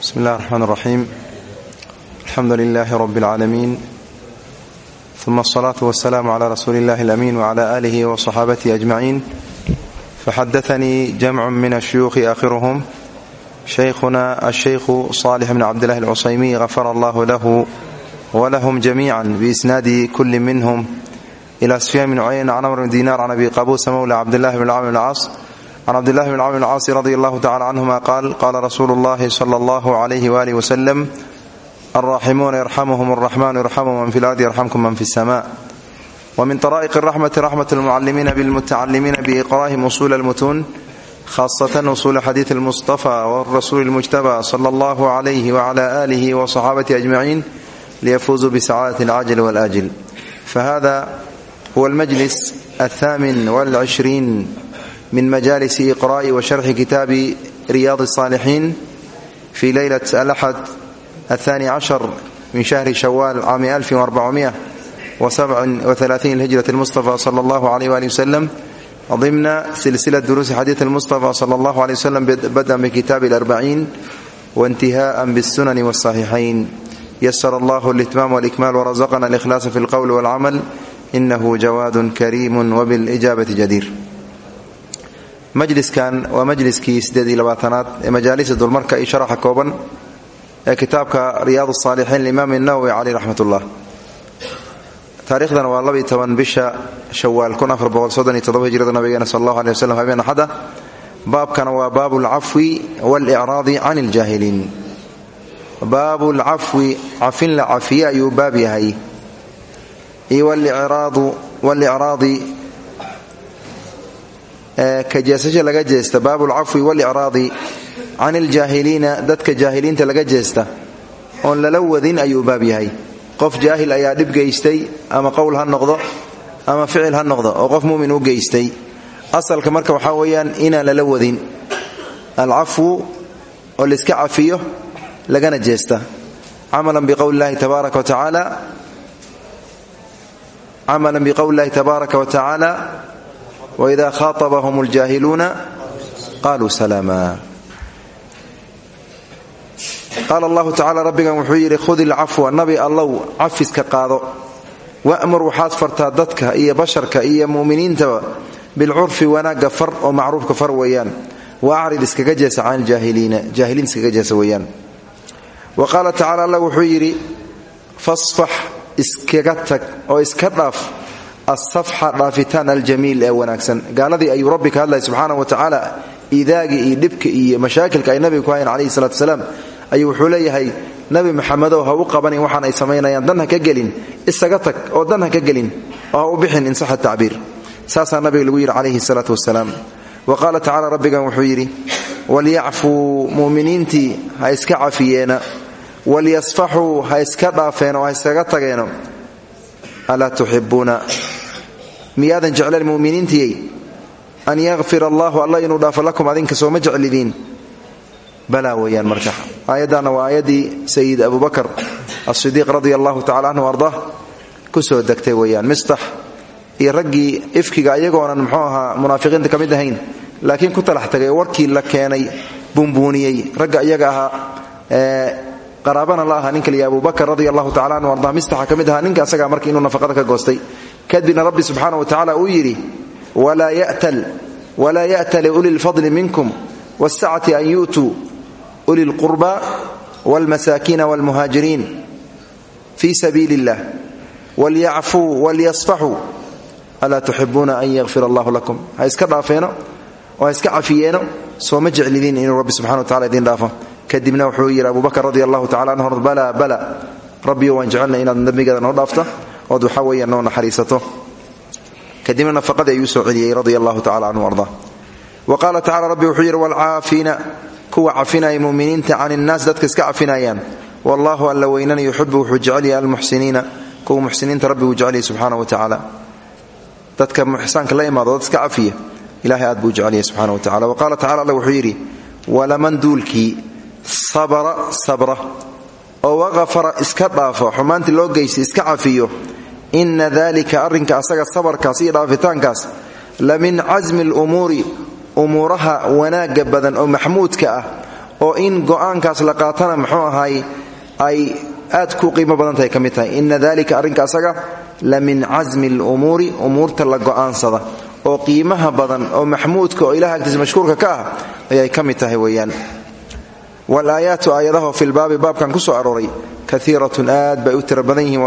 bsmi اllah الرxmaan الرaxيim alxamdu لilaahi rb اlcaalamiin ثuma الصlaaة والsلاam عlى rasuuli اllahi الأmin وعlى آlih وصxaabatihi أجmaciin faxadaثanii jamc min الshuyuuخi aakhiruhm shaykhuna الshaykhu صالح bn cabdالlahi الcusaymiي غafar allah lahu wlahm jamiica biisnaadi kuli minhm إlى sufyaan bn cuyayn can amr bn dinar can abi qabuusa mowla cabdillahi bn cmr bn caas can cabdillahi bn camr bn caasi radi allahu tacala canhuma qaal qaala rasuulu llahi sala allahu alayhi walih waslem alraaximuuna yarxamuhum araxmanu yarxamu man fi lardi yarxamkum man fi sama wa min taraa'iq araxmati raxmat almucalimiina bilmutacalimiina biiqraa'ihim usuula almutuun khaasatan usuula xadiid almustafa warasuuli almujtaba sala allahu calayhi wacala aalihi wa saxaabatihi ajmaciin liyafuuzuu bisacaadati alcajil walaajil fahada huwa almajlis athaamin walcishriin min majalis iqra'i wa sharxi kitaabi riyaad الصaalixiin fi leylat alaxad الثاني cشر min شhهر شhوال cام لهجرة المصطفى صلى الله عليه وآله وسلم ضمن سلسلة دروس حديث المصطفى صلى الله عليه وسلم بدءا بكتاب الأربعين وانتهاء بالسنن والصحيحين يسر الله الإتمام والإكمال ورزقنا الإخلاص في القول والعمل إنه جواد كريم وبالإجابة جدير majliskan waa majliskii sideed iyo labaatanaad ee majaalisa dulmarka iyo sharaxa kooban ee kitaabka riyaad saalixiin limaam nawowi caleyh raxmatullah. Taariikhdana waa labaiy toban bisha shawaal hijrada nabigeena sal allahu aleh habeen axada baabkana waa baabu alcafwi walicraadi can iljaahiliin baabu lcafwi cafin la cafiye ayuu baab yahay. Iyo walicraadi ka jeesasha laga jeesta baabu lcafwi walicraadi can iljaahiliina dadka jaahiliinta laga jeesta. Oon lala wadin ayuu baab yahay. Qof jaahil ayaa dhib geystay ama qowl ha noqdo ama ficil ha noqdo oo qof mumin u geystay. Asalka marka waxaa weeyaan inaan lala wadin. Alcafwu oo laiska cafiyo lagana jeesta. Camalan biqowli llahi tabaaraka wa tacaala wida khaaabahum اljaahiluuna qaluu salaama qaala allahu tacala rabbigan wuxuu yidhi khudi ilcafwa nabi allow cafiska qaado wa'mur waxaad fartaa dadka iyo basharka iyo mu'miniintaba bilcurfi wanaagga far oo macruufka far weeyaan wa acrid iskaga jeesa can jaahiliin iskaga jeesa weeyaan wa qaala tacala alla wuxuu yidhi fasfax iskaga tag oo iska dhaaf asafxa dhaafitaan aljamiil ee wanaagsan. Gaaladii ayuu rabbi ka hadlaya subxaana wa tacaala iidaagii iyo dhibka iyo mashaakilka ay nabiga ku hayan calayhi salatu wasalaam ayuu wuxuu leeyahay nabi maxamedow ha u qabanin waxaan ay samaynayaan dan ha ka gelin isaga tag oo dan ka gelin oo u bixin in saxa tacbiir. Saasaa nabiga lagu yidhi calayhi salaatu wasalaam wa qaala tacala rabbigan wuxuu yidhi walyacfuu mu'miniintii ha iska cafiyeena walyasfaxuu ha iska dhaafeen oo ha iskaga tageeno. Alaa miyaadan jecleen muminiintiyey an yakfir allahu alla inuu dhaafo lakum adinka sooma jeclidiin? Balaa weeyaan marka. Aayaddaana waa aayaddii sayid abubakar asidiiq radia allahu tacala anhu ardah ku soo degtay weeyaan. Mistax iyo raggii ifkiga iyagoonan muxuu ahaa munaafiqiinta ka mid ahayn laakiin ku talax tagay warkii la keenay buunbuuniyey ragga iyaga ahaa qaraabana la ahaa ninka liya abubakar radi allahu tacala anhu arda mistaxa ka mid ahaa ninka asagaa marka inuu nafaqada ka goostay kadibna rabbi subxaana wa tacala uu yidhi walaa ya'ta liuli lfadli minkum wاsacati an yu'tuu uli lqurba wاlmasaakiina wاlmuhaajiriin fii sabiili اllah walyacfuu walyasfaxuu alaa tuxibuuna an yakfir allahu lakum ha iska dhaafeeno oo ha iska cafiyeeno sooma jeclidiin inuu rabbi subxana wa tacala idin dhaafo kadibna wuxuu yidhi abubakr radi allahu tacala anhu bala bala rabbiyo waan jecelnay inaad dembigeeda noo dhaafta ood waxaa weeyaan noo kadibna nafaqadii ayuu soo celiyey tacala canhu arda. Wa qaala tacala rabbi wuxuu yidhi waalcaafiina kuwa cafinaya muminiinta can innaas dadka iska cafinayaan wallahu alla weynana yuxibu wuxuu jecelyahay almuxsiniina kuwa muxsiniinta rabbi uu jecelyahay subxaana wa tacaala dadka ixsaanka la imaado dad iska cafiya ilahay aad buu wa tacala wa qaala tacala alla wuxuu yidhi walaman sabra sabra. Oo waqafara iska dhaafo. Xumaantii loo geystay iska cafiyo. Inna dalika arrinka asaga sabarkaas iyo dhaafitaankaas la min casmi alumuuri umuuraha wanaagga badan oo maxmuudka ah oo in go'aankaas la qaatana muxuu ahaay ay aad ku qiimo badan tahay ka mid tahay. Ina dalika arrinka asaga la min casmi lumuuri umuurta la go'aansada oo qiimaha badan oo maxmuudka oo ilaha agtiisa mashkuurka ka ah ayay ka mid tahay weeyaan walaayaatu aayadaho filbaabi baabkan ku soo arooray kaiiratun aad bay u tiro badan yihiin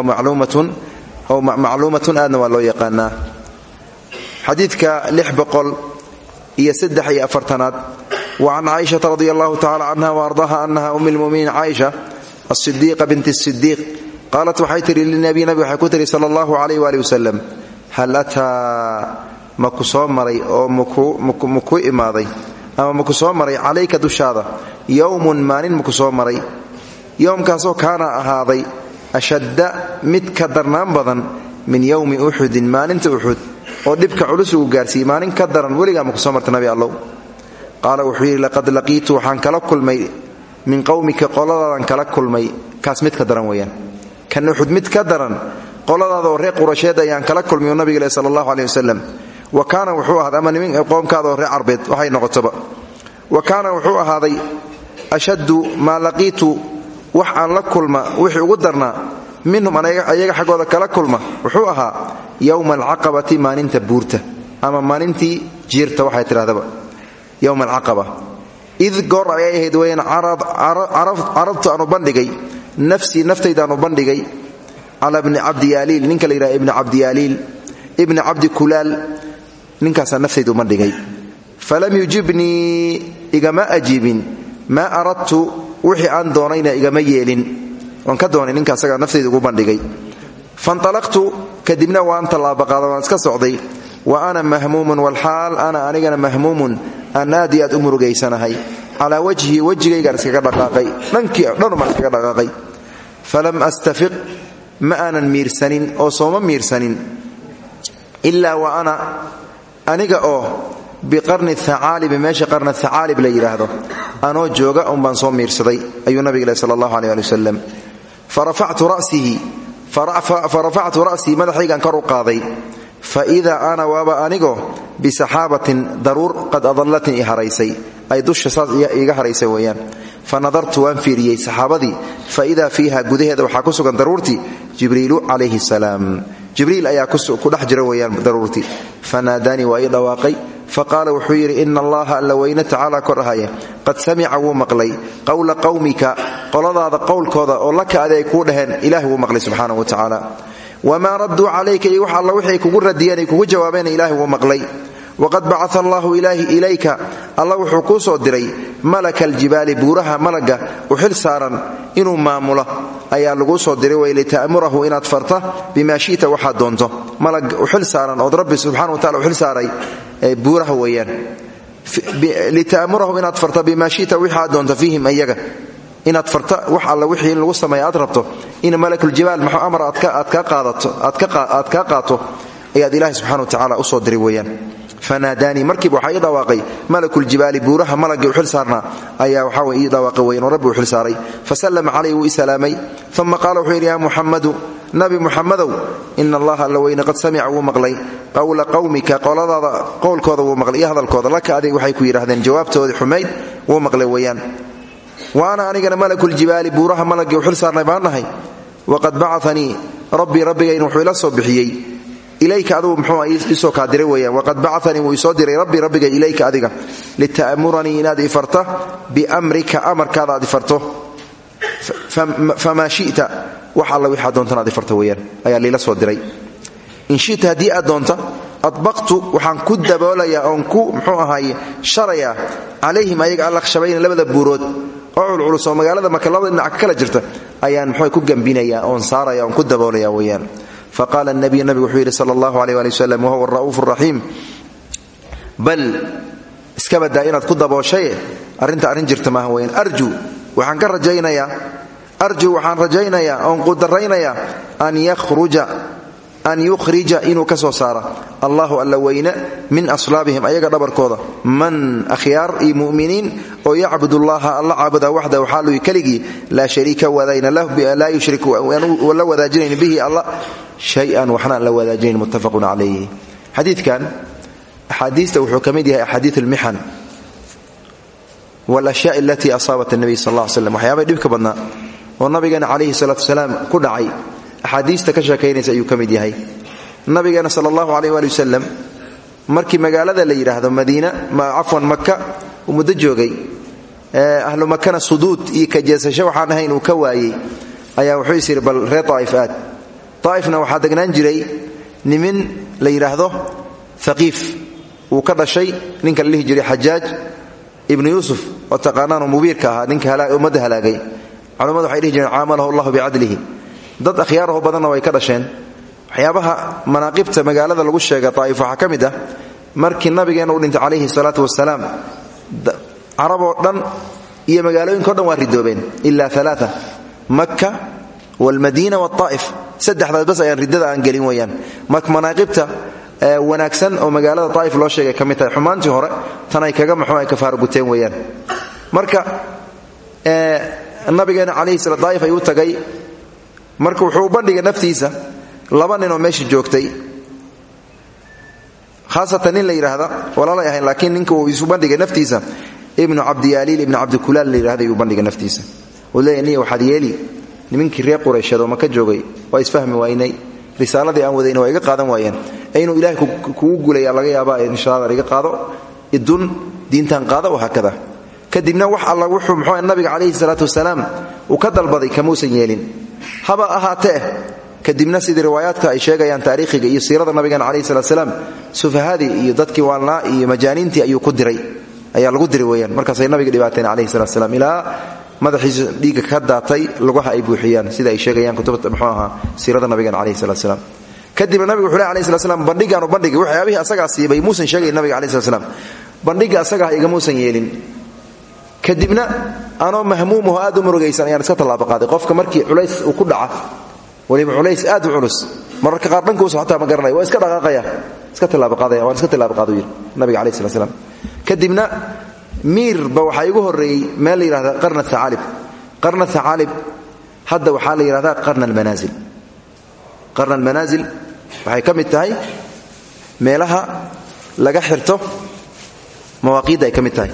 macluumatun aadna waa loo yaqaanaa xadiidka iyo saddex iyo afartanaad wa can caaishata radi allahu tacala canha wa ardaha anaha um lmuminiin caaisha asidiiqa bint sidiiq qaalat waxay tihi linabiy nabi waxay ku tihi sala allahu calayh waali wasalam hal ataa maku soo maray oo maku imaaday ama maku soo maray calayka dushaada yowmun maalin maku soo maray. Yowmkaasoo kaana ahaaday ashadda mid ka darnaan badan min yowmi uxudin maalinta uxud oo dhibka culus uu gaarsiiyey maalin ka daran weligaa maku soo marta nabi allow. Qaala wuxuu yidhi laqad laqiitu waxaan kala kulmay. Min qowmika qoladaadan kala kulmay. Kaas mid ka daran weeyaan. Kan uxud mid ka daran qoladaada oo reer qurasheed ayaan kala kulmay nabiga leh sala allahu aleh wasalam wa kaana wuxuu ahaaday ama nimin qoomkaada oo waxay noqotoba. Wa kaana wuxuu ahaaday ashaddu maa laqiitu wax aan la kulma wixii ugu darnaa minhum ayaga xaggooda kala kulma wuxuu ahaa yowma alcaqabati maalinta buurta ama maalintii jiirta waxay tidhahdaba yowma alcaqaba. Id goor ayay ahayd weyaan carabtu aanu bandhigay nafsii naftaydaanu bandhigay. Cala bni cabdiyaaliil ninka la yidhaha ibni cabdiyaaliil ibni cabdi kulaal ninkaasaa naftaydu bandhigay. Falam yujibnii igama ajiibin maa aradtu wixii aan doonayna igama yeelin. Waan ka doonay ninka asagaa naftayda ugu bandhigay. Fanalaqtu kadibna waan tallaabaqaada waan iska socday. Wa ana mahmuumun walxaal ana anigana mahmuumun aan aad iyo aad u murugaysanahay calaa wajhi wejigaygaan iskaga dhaqaaqay. Dhankii dhaqaaqay. Falam astafiq ma aanan miirsanin oo sooma miirsanin. Ilaa wa ana aniga oo biqarni acaalibi meesha qarna acaalib la yidhaahdo. Anoo jooga un baan soo miirsaday ayuu nabiga leh sal allahu aleh ali wasalam farafactu ra'sii madaxaygaan kor u qaaday. Faida ana waaba anigoo bisaxaabatin daruur qad adallatni i haraysay. Ay dusha saas iga haraysay weeyaan. Fa nadartu waan fiiriyey saxaabadii. Faida fiiha gudaheeda waxaa ku sugan daruurtii jibriilu calayhi salaam. Jibriil ayaa ku dhex jira weeyaan faqaala wuxuu yidhi ina allaha alla weyne tacaala kor ahaya qad samica wuu maqlay. Qowla qowmika qoladaada qowlkooda oo laka adi ay kuu dhaheen ilahi wuu maqlay subxaana wa tacaala. Wamaa radduu calayka iyo wax alla wixii ay kugu radiyeen ay kugu jawaabeen ilaahi wuu maqlay. Waqad bacaa allahu ilaahi ilayka. Alla wuxuu kuu soo diray malaka aljibaali buuraha malaga u xil saaran inuu maamulo. Ayaa laguu soo diray way lita'murahu inaad farta bimaa shita buuraha weeyaan. Lita'murahu inaad farta bimaa shita wixaad doonto fiihim iyaga. Inaad farta wax alla wixii in lagu sameeya aad rabto. In malakuljibaal maxuu amar aad kaa qaato ayaad ilaahi subxana wa tacaala u soo diray weeyaan fanaadaanii markiiba waxaa ii dhawaaqay malakuljibaali buuraha malagii u xil saarnaa. Ayaa waxaa ii dhawaaqay weyan oo rabbi u saaray. Fasallama calayhi wuu i salaamay. Uma qaala wuxuu yidhi yaa nabi muxamadow ina allaha alla weyne qad samica wuu maqlay. Qowla qowmika qoladaada qowlkooda wuu maqlay. Iyo hadalkooda laka adig waxay ku yidhahdeen jawaabtoodii xumayd wuu maqlay weeyaan. Wa ana anigana malakuljibaali buuraha malagii u saarnay baan nahay. Waqad bacanii rabbii rabbigayn wuxuu ila soo ilayka adugu mxuu isoo kaa diray weyaan waqad bacanii wuu isoo diray rabbi rabbiga ilayka adiga lita'muranii inaad ifarta biamrika amarkaada aad ifarto famaa shita wax alla wixaa doontan aad ifarta weyaan ayaa liila soo diray in shita haddii aad doonta adbaqtu waxaan ku daboolayaa oon ku mxuu ahaaye sharayaa calayhim ayaga allakhshabayna labada buurood oo culculus oo magaalada marka labada dhinac ka kala jirta ayaan mxuu ku gambinayaa oon saaraya oon ku daboolaya weyaan faqaala nabiy nabigu wuxuu yidhi sal allahu aleh ali wasalam wahuwa ra'uuf raxiim bal iska badaa inaad ku dabooshaye arrinta arrin jirta maaha weyaan arju waxaan ka rajaynayaa arju waxaan rajaynayaa oon qudaraynayaa an yakhruja an yukhrija inuu ka soo saara. Allahu alla weyne min aslaabihim ayaga dhabarkooda. Man akhyaar iyo mu'miniin oo yacbud ullaha alla caabuda waxda waxaaluy keligii laa shariika wadayna laa yushrik la wadaajinayn bihi alla shay-an waxna la wadaajinayn muttafaqun calayh xadiidkan axaadiista wuxuu ka mid yahay axaadiid almixan walashyaai alatii asaabat nabiy sal alla ly slam waxyaabay dhibka badnaa. Oo nabigeena calayhi salaatu wasalaam ku dhacay axaadiista ka sheekaynaysa ayuu ka yahay. Nabigeena sal allahu aleyh waali markii magaalada la yidhaahdo madiina cafwan maka uu muddo joogay. Ahlu makana suduud iyo kajeesasho waxaan ahayn uu ka waayey. Ayaa wuxuu is bal reer daa'if aad. Daa'ifna waxaa degnaan jiray nimin la yidhaahdo haqiif uu ka dhashay ninka la dhihi jiray xajaaj ibnu yuusuf oo taqaanaanoo mubiirka ahaa ninka ummadda halaagay. Culammadu waxay dhihi jireen caamalahu allahu bicadlihi dad akhyaaraho badanna way ka dhasheen. Waxyaabaha manaaqibta magaalada lagu sheega daa'if waxaa ah markii nabigeenna u dhintay calayhi salaatu wasalaam caraboo dhan iyo magaalooyinko dhan waa ridoobeen ila aa makka waalmadiina waaa'if saddexdaas bas ayaan riddada aan gelin weyaan marka manaaqibta wanaagsan oo magaalada daa'if loo sheegay ka mid tahay xumaantii hore kaga maxu ay kafaara guteen weyaan marka nabigeena calayhi sala daa'if ayuu tagay marka wuxuu u bandhigay naftiisa laba ninoo meesha joogtay. Haasatan nin la yidhaahda walaalay ahayn laakiin ninka uu isu bandhigay naftiisa ibnu cabdiyaaliil ibnu cabdikulaal la yidhahda ayuu bandhigay naftiisa. Uu leeya niya waxaad yeeli. Nimankii reer quraysheed oo maka joogay. Waa isfahmi waynay risaaladii aan wadayna waa iga qaadan waayeen. Ee inuu ilaahay kugu gulaya laga yaabaa inshaalla iga qaado. Idun diintan qaado wahaakada kadibna wax alla wuxuu muxuu nabiga calayhi salaatu wasalaam uu ka dalbaday kamuusan yeelin haba ahaatee kadibna sidii riwaayaadka ay sheegayaan taariikhiga iyo siirada nabigeena calayhi salat salaam sufahadii iyo dadkii waalnaa iyo majaaniintii ayuu ku diray. Ayaa lagu diri weyaan markaasay nabiga dhibaateen calayhi salat slam ilaa madaxiisa dhiigga ka daatay lugaha ay buuxiyaan. Sida ay sheegayaan kutubta muxuu ahaa siirada nabigeena calayhi salat salaam kadibna nabiga wuxuu leh alayhi salat slam bandhigaanu bandhigi waxyaabihii asagaa siibay. Muusan sheegayn nabiga calayhi salat slam bandhiga asagaa igamuusan yeelin kadibna anoo mahmuumaho aad u murugaysan ayaan iska tallaabo qaaday. Qofka markii culays uu ku dhaca waliba culays aad u culus mararka qaar dhankuusa xataa ma garanaya waa iska dhaqaaqaya. Iska tallaabo qaadaya waan iska tallaabo qaadu yidhi nabiga calayhi salat slam kadibna miirba waxaa igu horreeyey meel la yidhahda qarna thacaalib qarna thacaalib hadda waxaa la yidhahdaa qarna almanaasil qarna almanaasil waxay ka mid tahay meelaha laga xirto mawaaqiidda ay ka mid tahay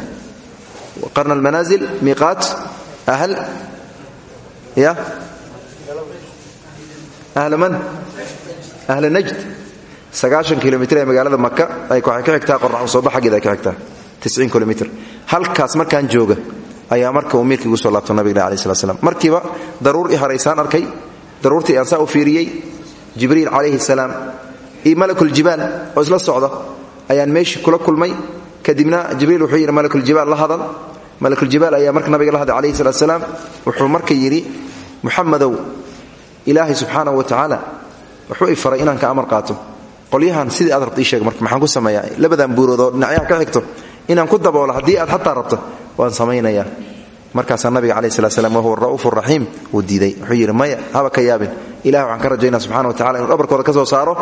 qarna almanaasil miiqaat ahl ya? Ahla man? Ahla najd. Sagaashan kilomitr ee magaalada maka ay waxay ka xigtaa qorax usooba xaggeeda ay ka xigtaa tisciin kilomitr halkaas markaan jooga ayaa marka uu miirka igu soo laabto nabiga alai slat slam markiiba daruur i haraysaan arkay. Daruurtii aan saa u fiiriyey jibriil calayhi salaam. Iyo malakuljibaal oo isla socda ayaan meeshii kula kulmay. Kadibna jibriil wuxuu yidhi malakuljibaal la hadal malakuljibaal ayaa marka nabiga la hadlay calayhi salat salaam wuxuu marka yidhi muxamadow ilaahay subxaanahu wa tacaala wuxuu i faray inaan ka amar qaato. Qolyahan sidii aad rabto ii sheeg marka maxaan ku sameeyaa? Labadan buurood oo dhinacyaha ka xigto inaan ku daboolo haddii aad xataa rabto waan samaynayaa markaasaa nabiga calayhi salat slam wahuwa ra'uufu raxiim wuu diiday. Wuxuu yidhi maya haba ka yaabin. Ilahi waxaan ka rajaynaa subxana wa tacala inuu dhabarkooda ka soo saaro.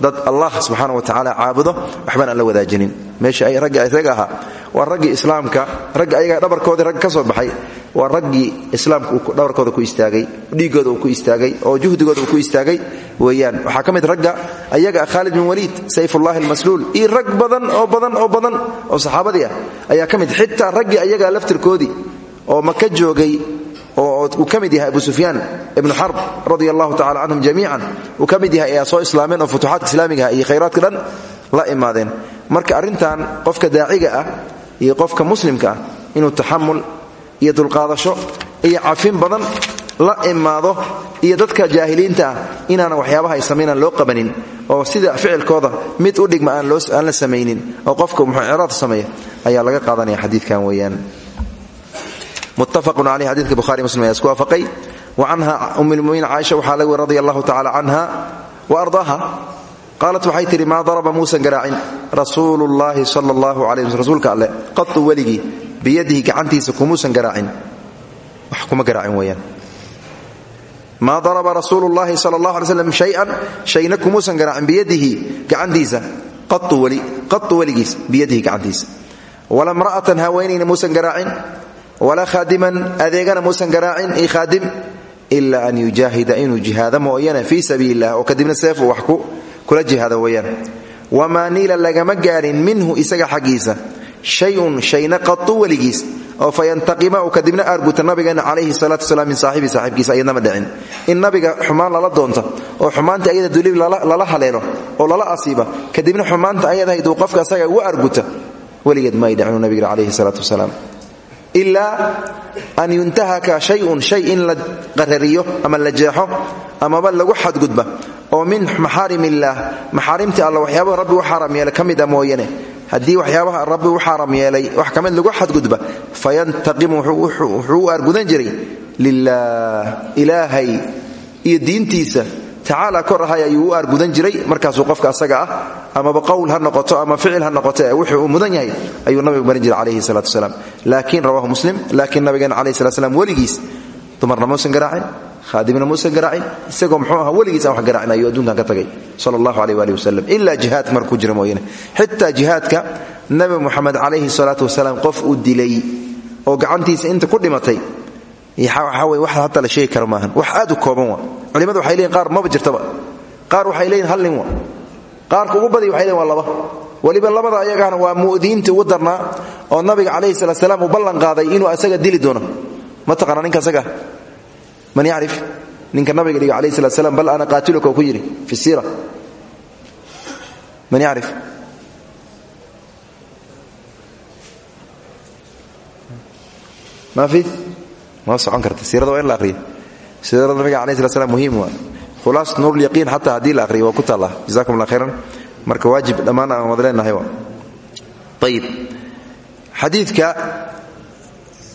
Dad allah subxaana wa tacaala caabudo waxbaan aan la wadaajinin. Meesha ay ragga isaga ahaa waa raggii islaamka ragga ayaga dhabarkoodii ragga ka soo baxay waa raggii islaamka uu dhabarkooda ku istaagay dhiiggooda uu ku istaagay oo juhdigooda uu ku istaagay. Weeyaan waxaa ka ragga ayaga khaalid bin waliid sayfullahi almasluul iyo rag badan oo badan oo badan oo saxaabadii ah ayaa ka xitaa raggii ayaga laftirkoodii oo maka joogay oo uu ka mid yahay abu sufyaan ibnu xarb radia allahu tacala canhum jamiican. Uu ka mid yahay ayaa soo islaameen oo futuuxaadka islaamigaha iyo khayraadka dhan la imaadeen. Marka arrintan qofka daaciga ah iyo qofka muslimka ah inuu taxamul iyo dulqaadasho iyo cafin badan la imaado iyo dadka jaahiliinta ah inaanan waxyaabaha ay samaynaan loo qabanin oo sida ficilkooda mid u dhigma aan la samaynin oo qofka muxuu ciraad sameeya ayaa laga qaadanaya xadiidkan weeyaan muttafaqun caleyh xadidka buhari muslim ayaa isku waafaqay. Wa canha um lmuminiin caaisha waxaa laga weri radia allahu tacala canha wa ardaaha qaalat waxay tidhi maa daraba muusan garaacin? Rasuulu llaahi sala allahu alay wasl rasuulka alleh qatu weligii biyadihi gacantiisa kumuusan garaacin. Wax kuma garaacin weeyaan. Maa daraba rasuulu llaahi sala allah alay slam shayan shayna kumuusan garaacin biyadihi gacantiisa. Qatu weligiis biyadihi gacantiisa. Wala mra'atan haweenayna muusan garaacin walaa khaadiman adeegana muusan garaacin i khaadim ila an yujaahida inuu jihaado mooyane fii sabiili illah oo kadibna seefuu wax kula jihaado weeyaan wamaa niila lagama gaarin minhu isaga xaggiisa. Shayun shayna qatu weligiis oo fa yantaqima uu kadibna aarguta nabigeena calayhi min saaxibi saaxiibkiisa ayadnama dhicin. In nabiga xumaan lala doonta oo xumaanta ayada dulib lala haleelo oo lala asiiba kadibna xumaanta ayadahayd uu qofka asaga ugu aarguta weligeed ma ay dhicinu nabiga calayhi salaatu ilaa an yuntahaka shayun shay in la qarariyo ama la jeexo amaba lagu xadgudba. Oo min maxaarim illaah maxaarimtii alla waxyaabaha rabbi u xaaram yeelay ka mid a mooyane. Haddii waxyaabaha rabbi u xaaram yeelay wax ka mid lagu xadgudba fayantaqimu iyo diintiisa tacaala kor ahay ayuu u aargudan jiray markaasuu qofka asaga ah amaba qowl ha noqoto ama ficil ha noqoto ee wuxuu uu mudan yahay ayuu nabigu marin jiray calayhi salaatu wasalaam. Laakiin rawahu muslim laakiin nabigeena calayhi salatu slam weligiis dumarna muusan garaacin haadimna muusan garaacin isagoo mxuu aha weligiis wax garaacin ayuu adduunkan ka tagay sal allahu aleh ali wasalam ilaa jihaadka markuu jira nabi muxamed calayhi salaatu wasalaam qof uu dilay oo gacantiisa inta ku dhimatay waxaa wey wax hadda la sheegi maahan wax aad u kooban culimadu waxay leeyihiin qaar maba jirtaba. Qaar waxay leeyihiin hal nin wa. Qaarka ugu badiy waxay leeyihiin waa laba. Weliba labada ayagana waa mu'diintii ugu darnaa oo nabiga calayhi salaat salaam uu ballan qaaday inuu asaga dili doono. Ma taqaana ninka asaga? Man yacrif ninka nabiga dhiga alayh salat slam bal ana qaatiluka? Ku yidhi fi siira. Man yacrif ma fi ma socon karta? Siirada waa in la siirada nabiga alayh salat slam muhiim waa? Khulaas nuurulyaqiin xataa haddii la ahriyo waa ku taalla. Jazakum allah marka waajib dhammaan aan wada leenahay wa ayib xadiidka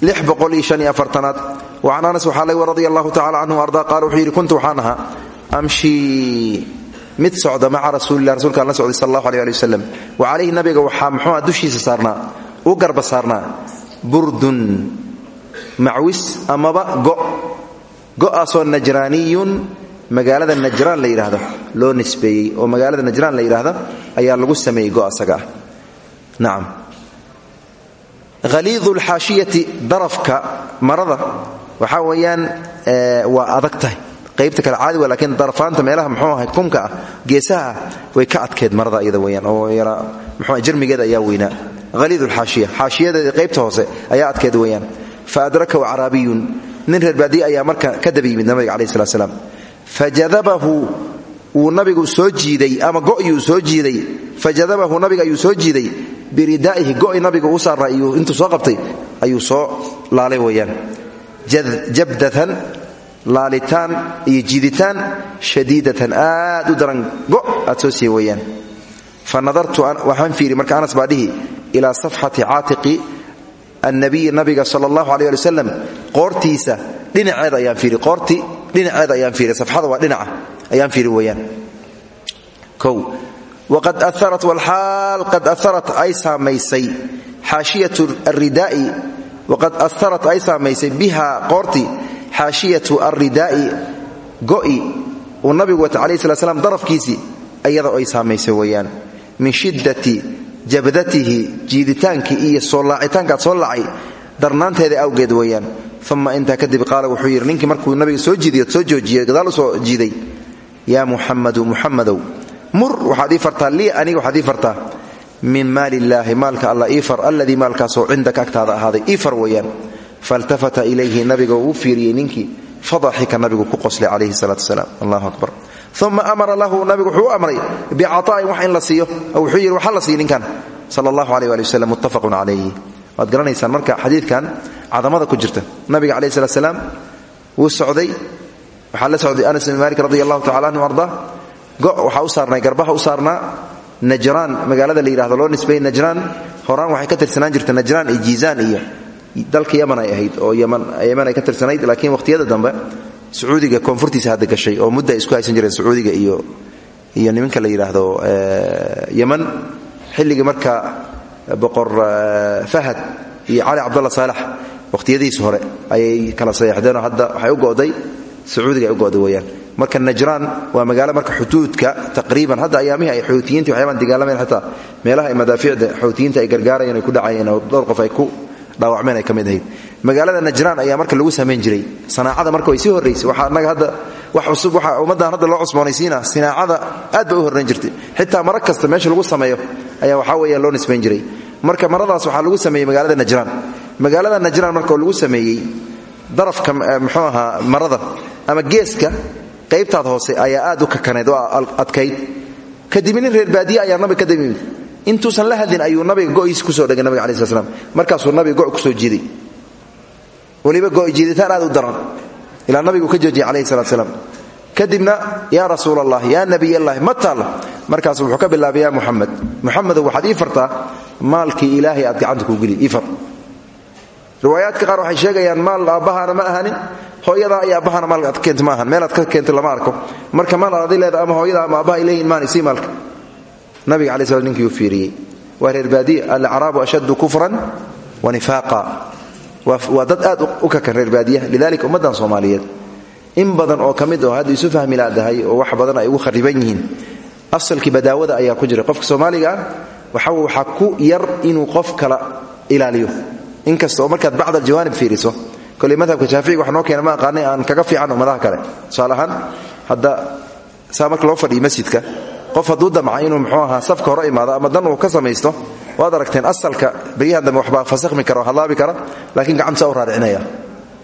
aad waan anas waxaa lag radi allahu tacala canhu arda qaal wuxuu yidhi kuntu waxaan ahaa amshii mid socda maca rasuulilah rsulkaan la socday sal allahu aleh ali wa calayhi nabiga waxaa muxuua dushiisa saarnaa u garba saarnaa. Burdun macwis amaba go go'aasoo najraaniyun magaalada najraan la yidhaahdo loo nisbeeyey oo magaalada najraan la yidhaahdo ayaa lagu sameeyey go asaga ah nacam haliidu darafka marada waxaa weeyaan waa adag qaybta kale caadi wa lakiin darafaanta meelaha mxuu ahay kumka ah geesaha ah way ka adkeed marada iyada weyaan oo yara mxuu jirmigeeda ayaa weynaa haliidu lxaashiya xaashiyadeeda qaybta hoose ayaa adkeed weeyaan. Fa adrakahu caraabiyun nin reer baadiye ayaa marka ka daba nabiga calayh slat fajadabahu wuu nabigu soo jiiday ama go'yuu soo jiiday. Fajadabahu nabiga ayuu soo jiiday. Biridaa'ihi go'i nabiga u saarnaa iyuu intuu soo qabtay ayuu soo laalay weeyaan. Jabdatan laalitaan iyo jiiditaan shadiidatan aad u daran go' aad soo nadartu waxaan fiiri marka anas baa dhihi ilaa safxati caatiqi nabiga sala allahu aleh ali qoortiisa dhinaceeda ayaan fiiri qoorti dhinaceeda ayaan fiiri safxada waa dhinaca ayaan fiiri weeyaan. Kow waqad arat wlxaal qad arat ay saamaysay xaashiyatu alridaa'i waqad aharat ay saamaysay biha qoorti xaashiyatu alridaa'i go'i uu nabigu wata calayh slat slam darafkiisii ayadoo ay saamaysay weeyaan. Min shiddati jabdatihi jiiditaankii iyo soo laacitaankaad soo laacay darnaanteeda awgeed weeyaan uma intaa kadib qaala wuxuu yidhi ninkii markuu nabiga soo jiidiyo soo joojiyey gadaal soo jiiday. Yaa muxamadu muxamadow mur waxaad ii fartaa aniga waxaad ii min maali illaahi maalka alla ii far alladii maalkaasoo cindaka agtaada ahaaday ii far ilayhi nabiga uu fiiriyey ninkii fadaxika nabigu ku qoslay calayhi salaatu wasalaam. Allahu akbar. Uma amara lahu nabigu wuxuu u amray bicaطaa'in wax in la siiyo. Wuxuu yidhi waxa la siiy ninkan sala allahu aleh ali muttafaqun calayhi waad garanaysaan marka xadiidkan cadamada ku jirta. Nabiga calayh slat slaam wuu socday. Waxaa la socday anas bin malik radi allahu anhu arda. Go' waxaa u saarnay garbaha u saarnaa najraan. Magaalada la yidhahdo loo nisbeeyey najraan. Horaan waxay ka tirsanaan jirta najraan iyo jiizaan iyo dalka yaman ay ahayd oo yaman ay ka tirsanayd. Laakiin waqhtiyada dambe sacuudiga koonfurtiisa hadda gashay oo mudda isku haysan jireen sacuudiga iyo iyo nimanka la yidhaahdo yaman xilligii marka boqor fahad iyo cali cabdalla saalax waqhtiyadiisi hore ayay kala sayeexdeenoo hadda waxay u go'day sacuudiga u go'day weeyaan. Marka najraan waa magaalo marka xuduudka taqriiban. Hadda ayaamihii ay xootiyiinta waxyaabaan dagaalamayn xataa meelaha ay madaafiicda xootiyiinta ay gargaarayeen ay ku dhacayeen oo dhowr qof ay ku dhaawacmeen ay ka magaalada najraan ayaa marka lagu samayn jiray. Sanaacada marka way sii horraysay waxaa annaga hadda wax cusub waxaa ummaddan hadda loo cusboonaysiina sinaacada aad bay u jirtay. Xitaa mara kasta meesha lagu sameeyo ayaa waxaa weeyaan loo nisbayn jiray. Marka maradaas waxaa lagu sameeyey magaalada najraan magaalada najraan marka oo lagu sameeyey darafka muxuu ahaa marada ama geeska qaybtaad hoose ayaa aad u kakanayd oo adkayd. Kadib reer baadiye ayaa nabiga ka damimid intuusan la hadlin ayuu nabiga go'iisi ku soo dhegay nabiga alai sl slam markaasuu nabiga go' ku soo jiiday. Weliba go'i jiiditaan aad u daran. Ilaa nabigu ka joojiyay calayhi salat kadibna yaa rasuul allah yaa nabiy allahi ma taalla markaasu wuxuu ka bilaabay ya muxamed muxamedow waxaad ii fartaa maalkii aad gacanta kuu geli ii riwaayaadka qaar waxay sheegayaan maal aabbahaana ma ahanin hooyadaa iyo aabbahaana maal aad keenta ma ahan meel aad ka keenta lama arko. Marka maal aad leeda ama hooyada ama aabbaha ay leeyihiin maan isii maalka. Nabiga alai ninkii uu fiiriyey. Waa reer baadiya alacraabu ashaddu kufran wa nifaaqa. Waa dad aad u kakan reer baadiyaha lidalika ummaddan soomaaliyeed. In badan oo ka oo hadda isu fahmi laadahay oo wax badan ay ugu khariban yihiin asalkii badaawada ayaa ku jira. Qofka soomaaliga ah waxa waxaa ku yar inuu qof kala ilaaliyo inkasta oo markaad bacd aljawaanib fiiriso koley madhabka shaaficiga wax ma aqaanay aan kaga fiican ummadaha kale. Tusaale ahaan hadda loo fadhiyo masjidka qof hadduu damca inuu ahaa safka hore imaado ama dan uu ka samaysto waad aragteen asalka beryahan dambe waxbaa fasakhmi kara oo hadlaabi kara laakiin gacantusaa u raaricinaya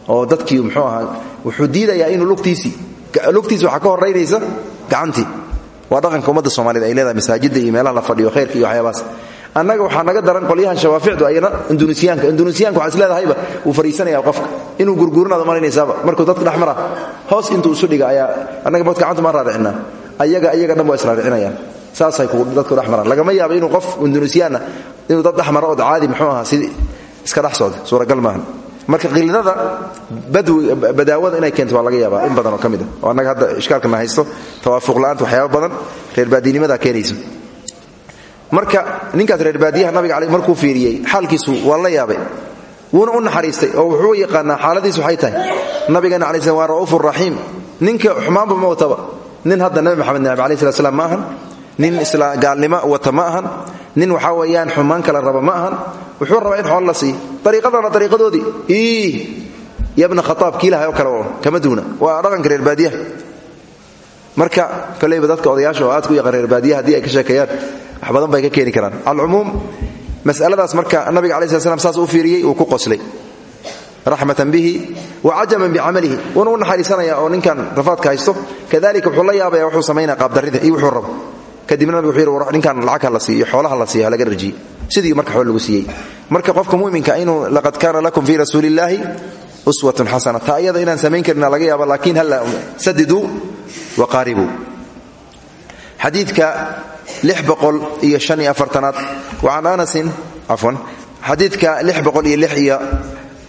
oo dadkii muxuu ahaa wuxuu diidayaa inuu lugtiisii lugtiisi waxaa ka horaynaysa gacantii waa dhaqanka ummadda soomaaliyed ay leedahay masaajidda iyo meelaha la fadhiyo khayrka iyo waxyaabahaas annaga waxaa naga daran qolyahan shawaaficdu ayana indunusiyaanka indunusiyaanka waxaa isleedahayba wuu fadhiisanaya qofka. Inuu gurguurinaad malinaysaaba markuu dadka dhex mara hoos intuu isu dhiga ayaa annaga bood gacanta maan raaricinaa ayaga ayaga dhan waa israaricinayaan saasay dadku dhex maraan. Lagama yaabo inuu qof indunusiyaana inuu dad dhex ood caadi muxuu ahaa si iska dhex socda suuragal maahan marka qilinada badaawada inay keento waa laga yaabaa in badan oo ka oo annaga hadda ishkaalkana haysto tawaafuq la'aanta waxyaaba badan reer baadiynimadaa keenaysa marka ninkaas reer baadiyaha nabiga ale markuu fiiriyey xaalkiisu waa la yaabay. Wuuna u naxariistay oo wuxuu yaqaanaa xaaladiisu waxay tahay nabigeena alai slam waa ra'uufu raxiim. Ninka xumaanba ma wataba nin hadda nabi maxamed nabi alai slat slam ma nin gaalnimo wata ma nin waxaa weeyaan xumaan kala raba ma wuxuu rabaa in xoolo la siiyo ariiqadana ariiqadoodii ii yabna khaaab kiilahay oo kale kama duuna. Waa dhaqanka reer baadiyaha. Marka koleyba dadka odayaasha aad ku yaqaan reer baadiyaha haddii ay ka sheekeeyaan wax badan bay ka keeni karaan. Alcumuum masaladaas marka nabiga slat slam saas u fiiriyey uu ku qoslay. Raxmatan bihi wa cajaban bicamalihi wuuna u naxariisanaya oo ninkan rafaadka haysto kadalika wuxuu la yaabaya wuxuu samaynaya qaabdarrida iyo wuxuu rabo. Kadibna nabig wuxuu yidhi ninkan lacag ha la siiyo xoolaha la siiyo halaga rajiye. Sidii marka xool lagu siiyey. Marka qofka mu'minka inuu laqad kaana lakum fii rasuuli uswatun xasana taa inaan samayn karina laga yaaba laakiin halla sadiduu wa qaaribuu. Xadiidka iyo shan iyo afartanaad. Wa can anasin cafwan xadiidka iyo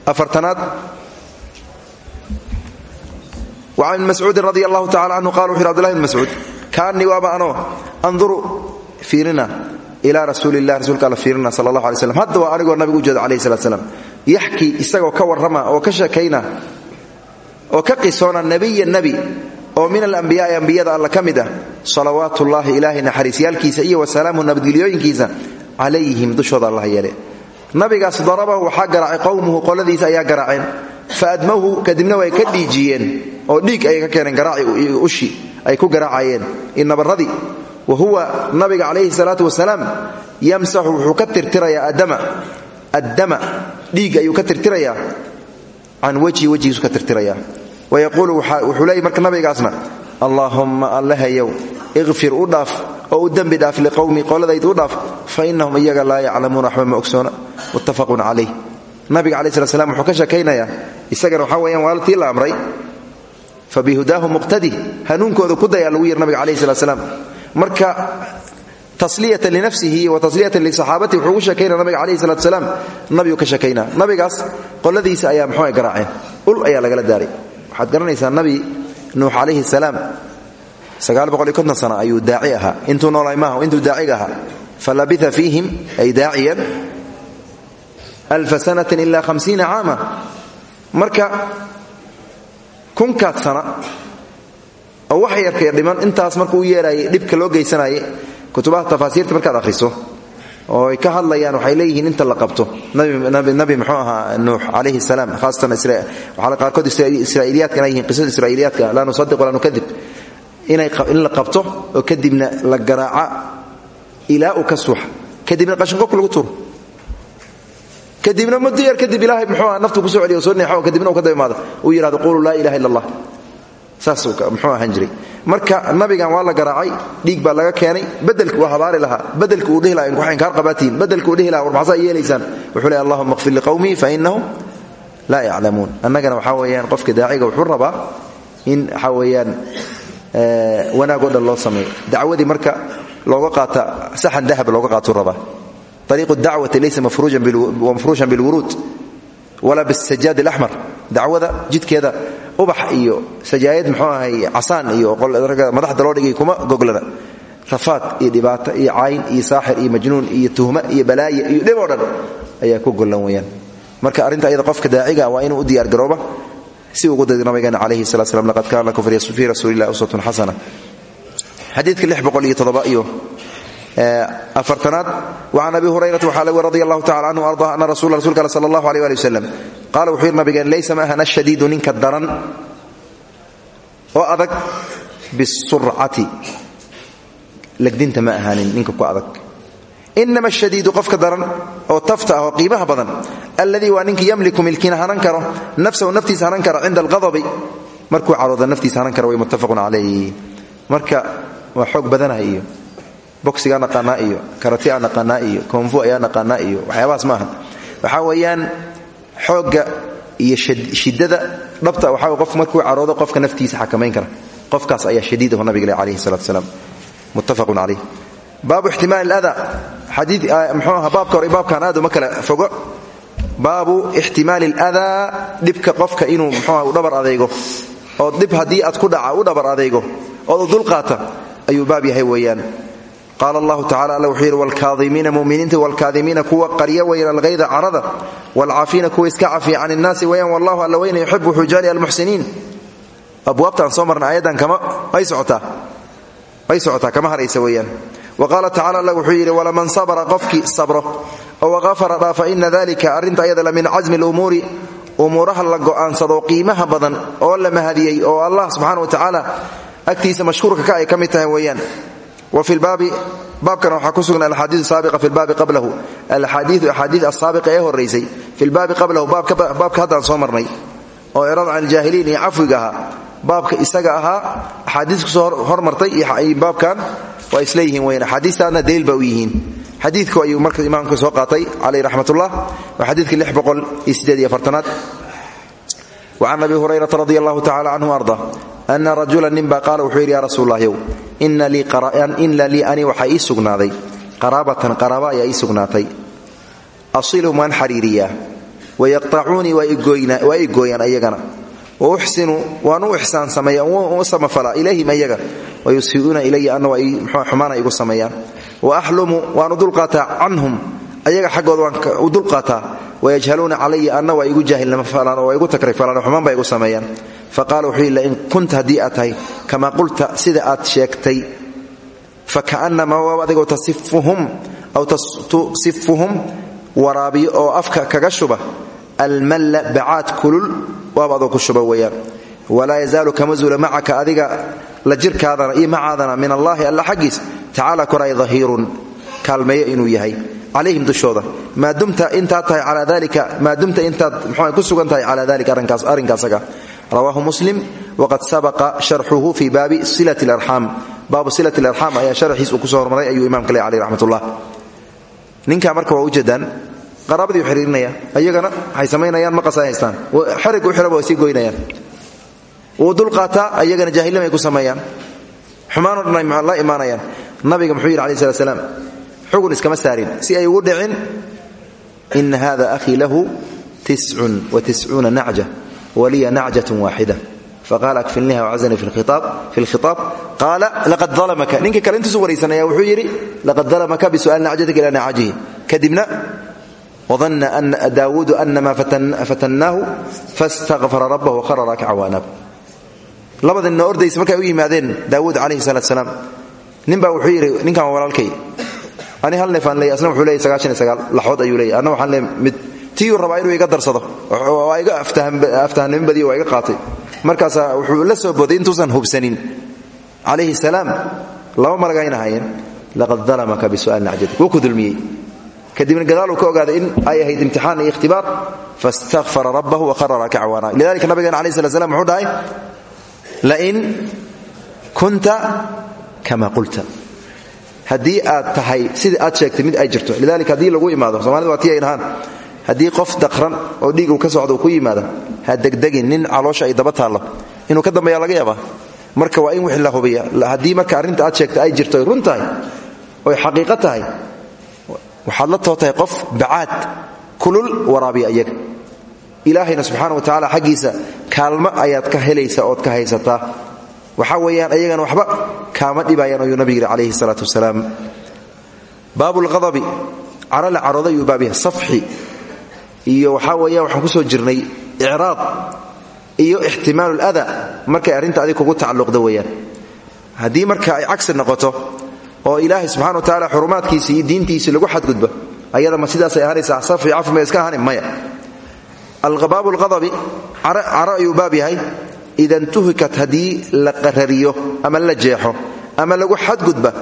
afartanaad. Wa can mascuudin radi allahu tacala canhu qala wuxu yhi abdullahi bn mascuud kaanii waaba anoo anduru fiirina ilaa rasuulilah rasuulka alla fiirina sala allah alay hadda waa anigoo nabigu u jeeda alayhi salat slam yaxkii isagoo ka warrama oo ka sheekayna oo ka qisoona nebiya nebi oo min alambiyaai ambiyada alla ka mid ah salawaatullaahi ilaahay naxariisyaalkiisa iyo wasalaamuhu nabadgelyooyinkiisa calayhim dushooda allah yeele. Nabigaas darabahu waxaa garaacay qowmuhu qoladiisa ayaa garaaceen. Fa admahu kadibna way ka dhiijiyeen oo dhiig ayay ka keeneen garaaci ushi ay ku garaacayeen. Inabaradii wa huwa nabiga calayhi salaatu wasalaam yamsaxu wuxuu ka tirtirayaa addama. Dhiig ayuu ka tirtirayaa. Can wejhi wejigiisu ka tirtirayaa leeyay marka nabigaasna allaahumma allahayow iqfir u dhaaf oo u dembi dhaaf liqowmi qoladayd u dhaaf fa innahum iyaga laa yaclamuuna waxba ma ogsoona muttafaqun calayh nabiga calayi slat slam wuxuu ka sheekaynayaa isagana waxaa weyaan waa tii la amray fa bihudaahu muqtadi hanuunkooda ku dayaa lagu yiri nabiga calayhi salat slam marka tasliyatan linafsihi wa tasliyatan lisaxaabatihi wuxuu ugu sheekaynaya nabiga calayhi salatu salaam nabiguu ka sheekaynaa nabigaas waxaad garanaysaa nabi nuux calayhi salaam sana ayuu daaci ahaa. Intuu noolay maaha intuu daaciga ahaa falabia fiihim ay daaciyan alfa sanatin ila hamsiina caama. Marka kunkaad sana oo wax yarkaya dhiman intaas markuu u yeeraayay dhibka loo geysanayay kutubaha tafaasiirta markaad akhriso oo ay ka hadlayaan waxay leeyihiin inta la qabto. Nabi muxuu ahaa nuux calayhi salaam haasatan waxaa qaarkood israa'iiliyaadka inay yihiin qisada israa'iiliyaadka laa nusadiq walaa nukadib in la qabto oo kadibna la garaaca ilaa uu ka suuxa kadibna qashinqobka lagu tuuro. Kadibna muddo kadib ilaahay muxuu naftu ku soo celiyo soo neexo kadibna uu ka daba imaado uu yidhahdo laa ilaha illa allah saas muxuu ahaan jiray marka nabigan waa la garaacay dhiig baa laga keenay bedelki waa habaari lahaa bedelki uu dhihi lahaa waxayn kaar qabaatiin bedelki uu dhihi lahaa war maxasaa yeelaysaan? Wuxuu leey allahuma qfir liqawmii fa innahum laa yaclamuun. Annagana waxaa weeyaan qofka daaciga wuxuu rabaa in waxaa weeyaan wanaag oo dhan loo sameeyo. Dacwadii marka looga qaata saxan dahab looga qaatuu rabaa. Ariiqu dacwati laysa mafruushan bilwuruud walaa bisajaad alaxmar dacwada jidkeeda ubax iyo sajaayad muxuu ahay casaan iyo madaxda loo dhigay kuma goglana. Rafaad iyo dhibaato iyo cayn iyo saaxir iyo majnuun iyo tuhma iyo balaaya iyo dhib oo dhan ayaa ku gollan weyaan marka arrinta ayada qofka daaciga waa inuu u diyaargarooba si ugu dayda nabigeena calayhi salatu slam laqad kaana lakum fii rasuulillahi uswatun xasana. Xadiidka afartanaad wacan abi hurayrata waxaa lagu radi allahu tacala canhu ardaa ana rasula rasulka al sala allahu aleh ali wasalam qaala wuxuu yidhi nabigeen laysa ma ahana shadiidu ninka daran oo adag bisurcati. Legdinta ma ahaanin ninka ku adag. Inama shadiidu qofka daran oo tafta ah oo qiimaha badan alladii waa ninka yamliku milkiina hanan karo nafsahu naftiisa hanan kara cinda alqadabi markuu carooda bogsigaa naqaanaa iyo karatiaa naqaanaa iyo koonfu ayaa naqaanaa iyo waxyaabahaas maaha. Waxaa weeyaan xoogga iyo shiddada dhabta waxaa qof markuu caroodo qofka naftiisa xakamayn kara. Qofkaas ayaa shadiidahu nabiga le alayhi salaam muttafaqun calayh. Baabu ixtimaali ladaa xadii mxuu aha baabka hore baabkan aad uma kala fogo. Baabu ixtimaali aladaa dhibka qofka inuu mxuuha u dhabar adeego. Oo dhib haddii aad ku dhaca u dhabar adeego. Ood u dulqaata ayuu baab yahay weeyaan qaala allahu tacala alla wuxuu yidhi wlkaadimiina muminiinta wlkaadimiina kuwa qarya weyn alhayda carada wlcaafiina kuwa iska cafiya can innaasi weyaan wallahu alla weyna yuxibu wuxuu jaali almuxsiniin abwaabtaan soo marna ayadan may socotaa kama haraysa weeyaan wa qaala tacala alla wuxuu yidhi walaman sabra qofkii sabro oo waqafara dhaafa ina dalika arrinta ayada la min casmi lumuuri umuuraha la go'aansado qiimaha badan oo la mahadiyey oo allah subxana wa ay baabkan waxaa ku sugan alxaadiiu saabiqa fi lbaabi qablahu. Alxaadiiu axaadii asaabiqa ee horaysay fi lbaabi qablahu baabka haddaan soo marnay oo iraad can aljaahiliin iyo cafwiga ahaa baabka isaga ahaa axaadiis ku soo hormartay baabkan waa isleeyihiin weyan axaadiistaadna daliil ba u yihiin. Xadiidku ayuu marka imaamku soo qaatay calayh raxmatullah waa xadiidkii afartanaad. Wacan abi hurayrata radi allahu tacala canhu arda ana rajula ninbaa qaala wuxuu yidhi ya rasuul lahyow ina lii ani waxaa ii sugnaaday. Qaraabatan qaraaba ayaa ii sugnaatay. Asilhum waan xariiriyaa wayaqtacuunii waa i gooyaan ayagana. Wauxsinu waan u ixsaan sameeya u samafalaa ilayhim ayaga. Wayusii'uuna ilaya anna waa xumaana igu sameeyaan. Wa axlumu waan u dulqaataa canhum. Ayaga xaggooda waan u dulqaataa. Wayajhaluuna calaya anna waa igu jaahilnimo falaan oo igu takrifalaan oo xumaan ba igu sameeyaan faqala wuxuu yidhi lain kunta haddii aad tahay kamaa qulta sida aad sheegtay fakaannamaa waaba adigoo tasifuhum aw tusifuhum waraabiyo oo afka kaga shuba almalla bacaad kulul waaba adoo ku shuba weeyaan. Walaa yazaalu kama zuula macaka adiga la jirkaadana iyo macaadana min allaahi alla xaggiis tacaala koray dahiirun kaalmeeyo inuu yahay calayhim dushooda. Maa dumta intaad tahay ku sugan tahay calaa dalika arrinkaasaga rawaahu muslim. Waqad sabaqa sharxuhu fii baabi silat larxaam baabu silat larxaam ayaa sharxiis uu ku soo hormaray ayuu imamka le caleyh raxmatullah ninkaa marka waa ujeedaan qaraabadii u xiriirinaya ayagana waxay samaynayaan maqasay haystaan. Xerig u xiraba way sii goynayaan. Wuu dulqaataa ayagana jaahilnimay ku sameeyaan xumaanoo dhan ay la imaanayaan. Nabiga muxuu yidhi alai slat slaam xugun iskama saarin. Si ay ugu dhicin ina hada nacja waliya nacjatun waaxida faqaala akfilniha wacazanii fi lkhitaab qaala laqad dalamaka. Ninka kale intuusu waraysanaya wuxuu yidhi laqad dalamaka bisu'aali nacjatika ila nacajihi kadibna wadanna daawuudu anama fatannaahu fastakfara rabbahu wahara raakaca waanaab labada nina ordaysa markay u yimaadeen daawuud calayhi salaat salaam. Ninbaa wuxuu yidhi ninkan walaalkay. Ani hal neef aan leey asna wuxuu leeyay sagaashan iyo sagaal laxood ayuu leeyay anna waxaan leey mid tiyuu rabaa inuu iga darsado. Waa iga aftahannimin badiyo waa iga qaatay. Markaasaa wuxuu la soo booday intuusan hubsanin. Calayhi salaam laba malagayna hayeen laqad dalamaka bisu'aali nacjatik wuu ku kadibna gadaaluu ka ogaaday in ay ahayd imtixaan iyo ikhtibaar. Fastakfara rabbahu wahara raakaca waana lidalika nabigeena alai slat wuxuu dhahay lain kunta kama qulta. Haddii aad tahay sidai aad sheegtay mid ay jirto. Lidalika haddii lagu imaado somalida waa tii ay dhahaan haddii qof daqran oo dhiigu ka socda uu ku yimaado ha degdegin nin caloosha ay daba taallo inuu ka dambeeya laga yaabaa. Marka waa in wixii la hubiya. Haddii marka arrinta aad sheegtay ay jirto ay run tahay oy xaqiiqo la too qof bacaad kulul waraabiya iyaga. Ilaahayna subxaana wa tacaala xaggiisa kaalmo ayaad ka helaysa ood ka haysataa. Waxaa weeyaan ayagana waxba kaama dhibayaan ayuu nabig yidhi calayhi salaatu wasalaam. Baabulqadabi caro la carooda safxi iyo waxaa weeyaan waxaan ku soo jirnay icraad iyo ixtimaalu lada markay arrinta adig kugu tacalluqda weeyaan. Haddii marka ay cagsi noqoto oo ilaahay subxana wa tacaala xurumaadkiisi iyo diintiisi lagu xadgudbo ayada ma sidaasay ahaanaysaa safxi cafmi ma iska ahaanin? Maya. Baabu lqadabi caro ayuu baab yahay. Ida ntuhikat la qarariyo ama la jeexo ama lagu xadgudba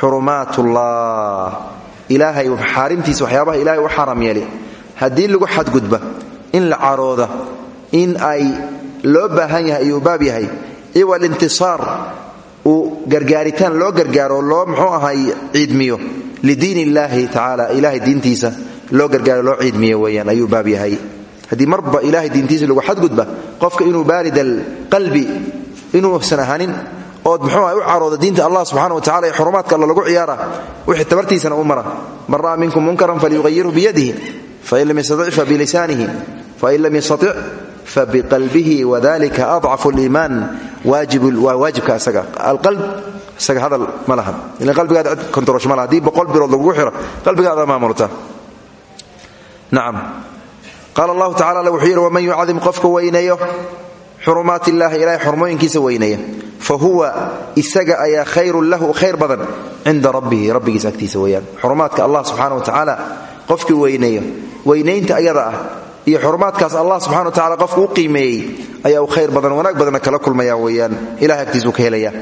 xurumaatullah. Ilaahay xaarimtiisa waxyaabaha ilahay u xaram yeeli haddii lagu xadgudba in la carooda in ay loo baahan yahay ayuu baab yahay. Iwa alintisaar uu gargaaritaan loo gargaaro loo muxuu ahay ciidmiyo. Lidiin illaahi tacaala ilahay diintiisa loo gargaaro loo ciidmiyo weeyaan ayuu baab yahay. Haddii marba ilahay diintiisa lagu xadgudba qofka inuu baarid alqalbi inuusan ahanin ood muxuu ah u carooda diinta allah subxana wa tacala ee xurumaadka lagu ciyaara wixii tabartiisana u mara. Man minkum munkaran falyughayirhu biyadihi fain lam yastatic fabilisaanihi fain lam yastatic fabiqalbihi wadalika adcafu liimaan waa waajibka isaga alqalb isaga hadal ma laha ilan qalbigaada cid kontorosho ma laha haddii boqol bilood lagugu xiro qalbigaada maamulta nacam qaal allahu tacala wuxuu yidhi waman yucadim qofka weyneeyo xurumaat illaahi ilahay xurmooyinkiisa weyneeya fa huwa isaga ayaa khayrun lahu khayr badan cinda rabbihi rabbigiisa agtiisa weyaan xurumaadka allah subxana wa tacaala qofkii weyneeyo. Weynaynta ayada ah iyo xurumaadkaas allah subxana wa tacala qofku u qiimeeyey ayaa u khayr badan wanaag badanna kala kulmaya weyaan ilahay agtiisuu ka helaya.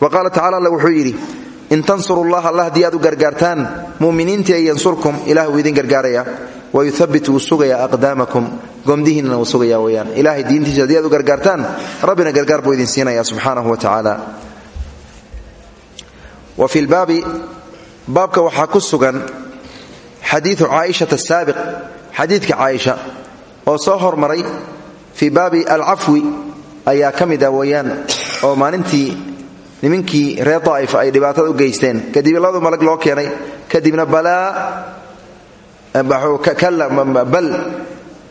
Wa qaala tacala alle wuxuu yidhi in tansuru llaha allah haddii gargaartaan muminiintii ay yansurkum ilah uu idin gargaaraya. Wayuabit wuu sugayaa aqdaamakum. Gomdihiinna wuu sugaya weyaan ilahay diintiisa gargaartaan rabbina gargaar buu idin siinaya subxaanahu wa tacaala wa fi lbaabi baabka waxaa ku sugan xadiiu caaishata asaabiq xadiidka caaisha oo soo hormaray fii baabi alcafwi ayaa ka mid ah weeyaan oo maalintii nimankii reer daa'if ay dhibaatada u geysteen. Kadib labadu malag loo keenay kadibna bal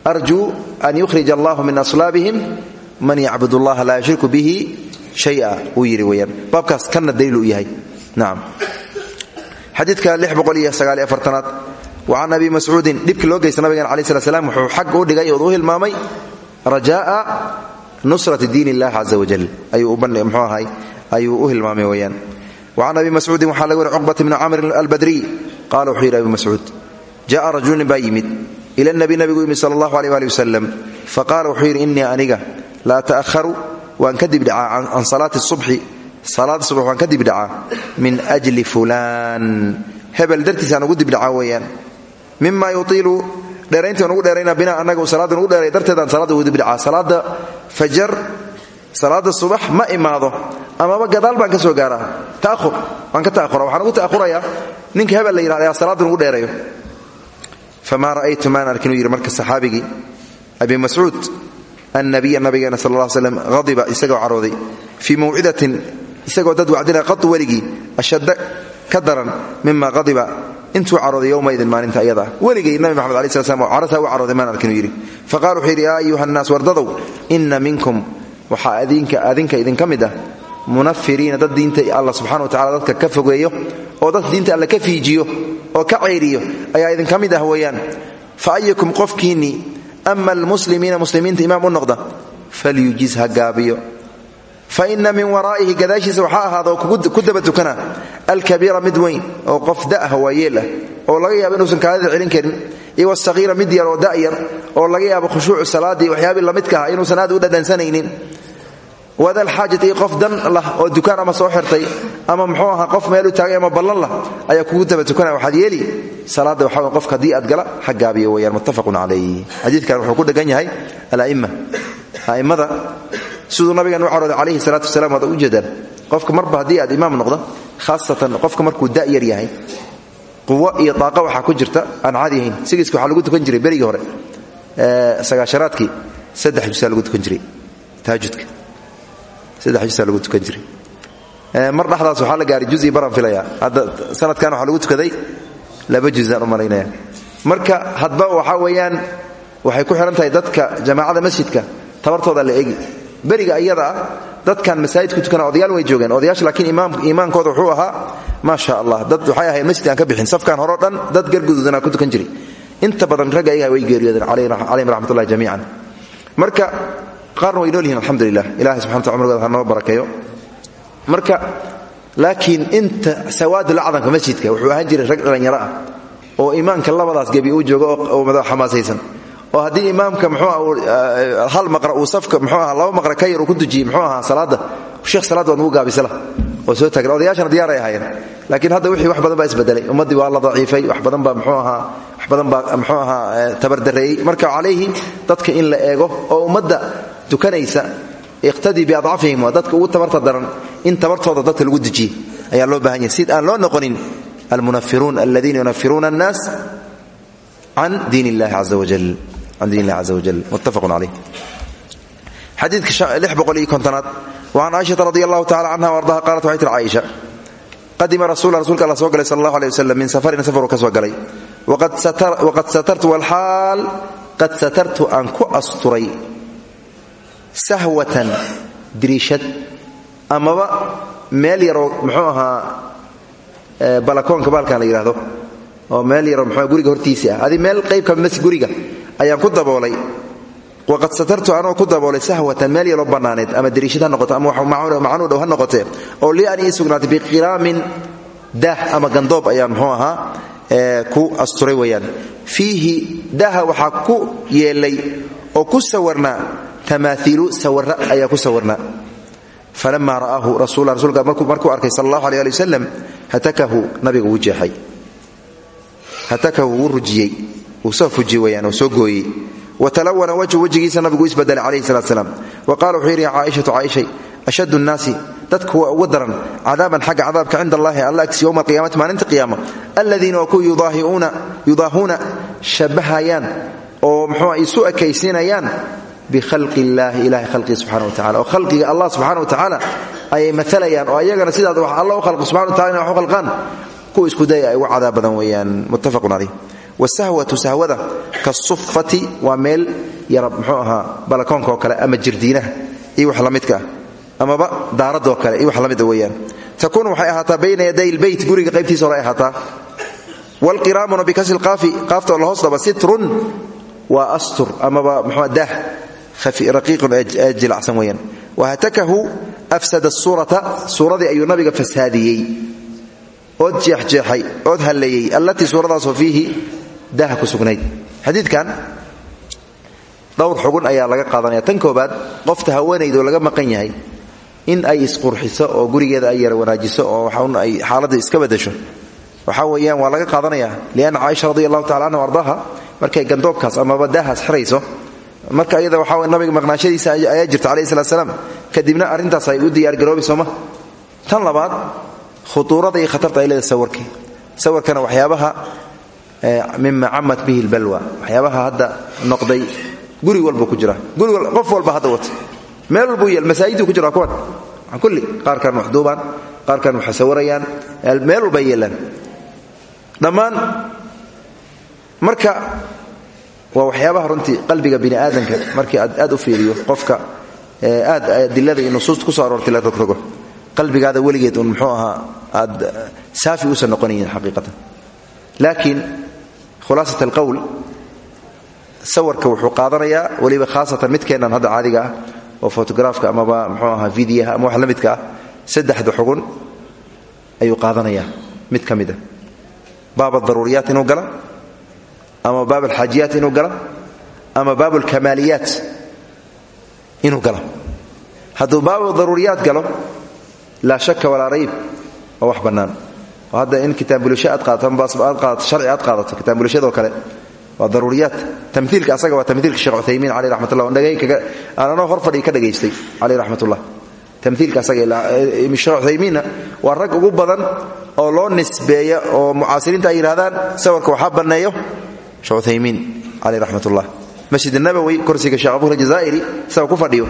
arjuu an yukhrij allahu min aslaabihim man yacbud allaha laa yushriku bihi shaya wuu yidhi weyaan baabkaas kana daliilu yahay. Nacam xadiidka aad wacan abi mascuudin dhibkii loo geysta nabigan alai slat slam wuxuu xag u dhigay ood u hilmaamay raja'a nusrati diin illahi caza wajal ayuu mxuu ahay ayuu u hilmaamay weyaan wacan abi mascuudin waxaa laga wari cuqbat bni camr albadriy qaala wuxuu yidhi abi mascuud ja'a rajulnin baa ila nabi nabigu yimid sal allahu aleh ali wasalam faqaala wuxuu yidhi innii aniga laa ta'haru waan kadib dhacaa can salaati subxi salaada subax waan kadib dhacaa min ajli fulaan hebel dartiisaan ugu dibdhacaa weeyaan mima yutiilu dheerayntii nugu dheerayna bina annaga salaada nugu dheeray darteedaan salaada ugu dibdhacaa salaada fajar salaada subax ma imaado amaba gadaal baan ka soo gaaraa ta'ahur waan ka ta'ahura waxaan ugu ta'ahurayaa ninka hebel la yidhahda ayaa nugu dheerayo. Famaa ra'aytu maan arkin uu yidhi marka saxaabigii abi mascuud annabiya nabigeena sal lla slam hadiba isagoo carooday fii mawcidatin isagoo dad wacdina qadu weligii ashadda ka daran mima qadiba intuu carooday yowmaidin maalinta ayada. Weligay nabi maxamed alai sla slam oo carata u carooday arkin uu yidhi. Faqala ayuha nnaas wardadow inna minkum waxaa adinka idinka mid ah munafiriina dad diinta alla subxana wa tacala dadka ka fogeeyo oo dadka diinta alla ka fiijiyo oo ka ceyriyo ayaa idinka mid ah weeyaan. Fa ayukum qofkiinnii ama almuslimiina muslimiinta imaam u noqda falyujiz ha gaabiyo. Fa ina min waraa'ihi gadaashiisa waxaa ahaada oo ku daba tukana alkabiira mid weyn oo qof da'ah waayeel ah oo laga yaabo inuusan kaadida celin karin iyo wasaqiira mid yar oo da'yar oo laga yaabo khushuucu salaaddii waxyaabii lamidka ah inuusan aad u dhadhansanaynin. Wadal xaajat iyo qof dan lah oo dukaan ama soo xirtay ama muxuu ahaa qof meel u taagay ama ballan lah ayaa kugu daba tukanaya waxaad yeeli salaadda waxa wey qofka haddii aad gala ha gaabiyo weyaan muttafaqun calayh xadiidkan wuxuu ku dhegan yahay ala'imma. A'immada siduu qofka marba haddii aad imaam noqdo khaasatan qofka markuu da' yar yahay quwo iyo daaqa waxaa ku jirta aan caadi ahayn. Sigiiska waxaa lagu tukan jiray berigii hore. Sagaasharaadkii saddex jusaa lagu tukan jiray taajudka. Saddex jusaa lagu tukan jiray. Mar dhexdaas waxaa la gaaray juzi baran filaya hadda sanadkan waxaa lagu tukaday laba jusaan u marka hadba waxaa weeyaan waxay ku tahay dadka jamaacada masjidka tabartooda la eegi. Beriga iyada ah dadkan masaajidku tukana odayaal way joogeen. Odayaasha laakiin iimaankooda wuxuu ahaa maa sha allah dad waxay ahayd masjid aan ka bixin safkan horeo dhan dad garguduudana ku tukan jiray. Inta badan ragga ayaga way geeriyoodeen calayhim raxmatullahi jamiican. Marka qaarna way nool yihiin alxamdulilah ilahay subxana ha noo barakeeyo. Marka laakiin inta sawaadul acdamka masjidka wuxuu ahaan jiray rag dhallinyaro ah oo imaanka labadaas gebi uu joogo oo madax xamaasaysan oo haddii imaamka mxuu hal maqra uu safka mxuu aha laba maqra ka yar uu ku dujiyey mxuu ahaa salaadda. Sheekh salaad waad nugu gaabisala oo soo taagan. Odayaashana diyaaray ahaayeen. Laakiin hadda wixii wax badan baa isbedelay. Ummaddii waa la daciifay wax badan baa mxuu ahaa wax badan baa mxuu ahaa tabardareeyey marka calayhi dadka in la eego oo ummadda tukanaysa iqtadii biadcafihim waa dadka ugu tabarta daran. In tabartooda dadka lagu dejiyey ayaa loo baahan yahay. Sid aan loo noqonin almunafiruun aladiina yunafiruuna annaas can diin illahi caza wajal can diin illahi caza wajal muttafaqun caleyh xadiidka lix boqol iyo kontonaad wacan caaishata radi allahu tacala canha ardaha qaalat waxay tiri caaisha qadima rasuula rsulka alla soo galay sal allahu aleh wasalam min safarin safaruu ka soo galay waqad satartu walxaal qad satartu aan ku asturay sahwatan diriishad amaba meel yaroo muxuu ahaa balakoonka baalkan la yidhaahdo oo meel yaroo mxu guriga hortiisii ah ayaan ku daboolay. Waqad satartu anoo ku daboolay sahwatan meel yaroo bannaaneed ama diriishad ha noqoto ama macnuu dhow ha noqotee oo lii an ii sugnaatay biqiraamin daah ama gandoob ayaan muxuu ahaa ku asturay weyaan fiihi daaha waxaa ku yeelay oo ku sawarnaa tamaaiilu sawara ayaa ku sawarnaa falama ra'aahu rasuulka markuu arkay sal allahu aleh ali hatakahu nabiga wuu hatakahu wuu soo gooyey. Watalawana wajhu wejigiisa nabigu isbedelay calayhi salat slaam wa qala wuxuu yidhi caaishatu caaishay ashaddu nnaasi dadku waa uga daran cadaaban xagga cadaabka cinda allahi alla agsi yowma alqiyamati maalinta qiyaama aladiina waa kuwa yudaahuuna shabbahayaan oo muxuu isu ekaysiinayaan bikhalqi illaahi ilahay khalqii subxana wa tacala oo khalqiga allah subxana wa tacaala ayay maalayaan oo ayagana sidaad wax alla u khalqi subxana wa tacala inay wax u wasahwatu sahwada kasufati waa meel yara muxuu ahaa balakoonka oo kale ama jirdiinaha iyo wax la midka ah amaba daaradoo kale iyo wax la mida weeyaan. Takuunu waxay ahaataa bayna yaday lbeyt guriga qaybtiisa hore ay ahaataa. Wlqiraamuna bikasri qaafi qaafta oo la hoos dhaba sitrun waa astur amaba mxua daah raqiiqun ee jilacsan weeyaan. Wahatakahu afsada suurata suuradii ayuu nabiga fasaadiyey. Ood jeexjeexay ood halleeyey allatii suuradaasoo fiihi daaha ku sugnayd. Xadiidkan dhowr xugun ayaa laga qaadanaya tan koobaad qofta haweenaydoo laga maqan yahay in ay isqurxiso oo gurigeeda ay yara wanaajiso oo ay xaaladda iska badasho waxaa weeyaan waa laga qaadanaya lianna caaisha radi allahu tacala ardaha markay gandoobkaas amaba daahaas xirayso. Marka iyada waxaa nabiga maqnaashadiisa ayaa jirta calayhi salat slaam kadibna arrintaas ay u diyaargaroobi sooma tan labaad khutuurada iyo khatarta ay leedahay sawirkii sawirkana waxyaabaha mima camat bihi lbalwa waxyaabaha hadda noqday guri walba ku jira. Qof walba hadda wata. Meel walbuu yeel masaajiduu ku jira kuwan. Kulli qaarkan wax duubaan qaarkan waxay sawirayaan meel walba yeelaan dhammaan marka waa waxyaabaha runtii qalbiga bini aadamka markii aad u fiiriyo qofka aad adilada iyo nusuusta ku so aroortay la rogrogo qalbigaada weligeed un muxuu ahaa aad saafi uusan noqonayin xaqiiqatan. Laakiin khulaasat alqowl sawirka wuxuu qaadanayaa weliba khaasatan midkeennan hadda caadiga ah oo fotograafka amaba muxuu ahaa videoha ama wax la midka ah saddexda xugun ayuu qaadanayaa mid ka mida baab adaruuriyaat inuu gala ama baab alxaajiyaat inuu gala ama baab alkamaaliyaat inuu gala hadduu baabu daruuriyaad galo laa shaka walaa rayb waa wax bannaan. oo hadda in kitaabulisho aad ama aad qaadato kitaabuulishadoo kale waa daruuriyaat tamiilka asaga waa tamiilka sheekh uthaymiin caleyh raxmatullah aananoo hor fadhii ka dhagaystay caleyh raxmatullah. Tamiilka asaga sheekh uthaymiinna waa rag ugu badan oo loo nisbeeya oo mucaasiriinta ay yidhahdaan sawirka waxaa banneeyo sheekh uthaymiin caleyh raxmatullah. Masjid nabowi korsiga sheekh abubakr jazaa'iri isagoo ku fadhiyo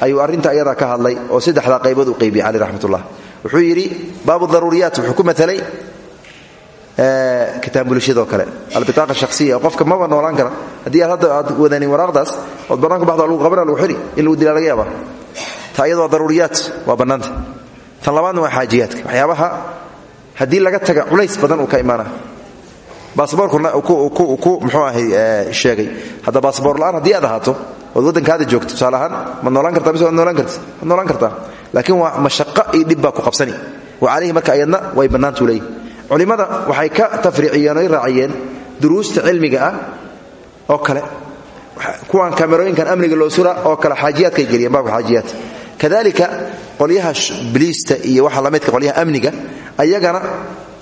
ayuu arrinta ayadaa ka hadlay oo saddexdaa qaybood u qaybiyey caleyh raxmatullah wuxuu yidhi baabu daruuriyaat wuxuu ku maalay kitaabulishadoo kale albitaaqa shaqsiya qofka maba noolaan kara. Haddii aad hadda aad wadanin waraaqdaas ood bannaan ku baxdo lagu qabana lagu xiri in lagu dilaa laga yaaba ta iyada waa daruuriyaat waa tan labaadna waa xaajiyaadka. Waxyaabaha haddii laga taga culays badan uu ka imaana. Baasboorkuna ku muxuu ahay sheegay. Hadda baasboor la'aan haddii aad ahaato ood waddankaada joogto tusaale maad noolaan kartaa mise waad noolaan karti kartaa laakiin waa mashaqo iyo dhib ku qabsani. Wa calayhi marka ayadna way bannaantuu leeyihi culimmada waxay ka tafriiciyeen raaciyeen duruusta cilmiga ah oo kale. Kuwan kamerooyinkan amniga loo sura oo kale xaajiyaadkay geliyeen baabka xaajiyaadka kadalika qolyaha biliista iyo waxa lamidka qolyaha amniga ayagana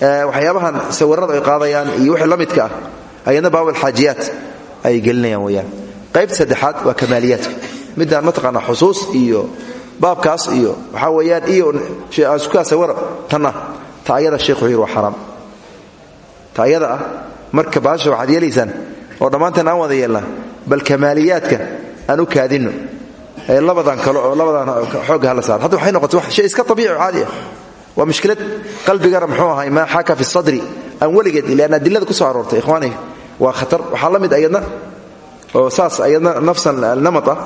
waxyaabahan sawirada ay qaadayaan iyo wixii la midka ah ayadna baabul xaajiyaat ay gelinayaan weyaan qaybta saddexaad waa kamaaliyaadka midaan mataqaana xusuus iyo baabkaas iyo waxaa weyaan iyo iskaa sawira tan ah ta ayada sheekh wuxuu yidhi waa xaraam. Ta ayada ah marka baasha waxaad yeelaysaan oo dhammaanteen aan wada yeelnaa bal kamaaliyaadka aan u kaadinno ee labadan kale oo labadan xoogga hala saar. Hadda waxay noqotay wax shay iska tabiici oo caadi ah waa mushkilad qalbigana muxuu ahay maa xaaka fi sadri aan weligeed ilaan adilada ku soo aroortay. Ikhwaani waa khatar. Waxaa la mid ayadna oo saas ayadna nafsan namat ah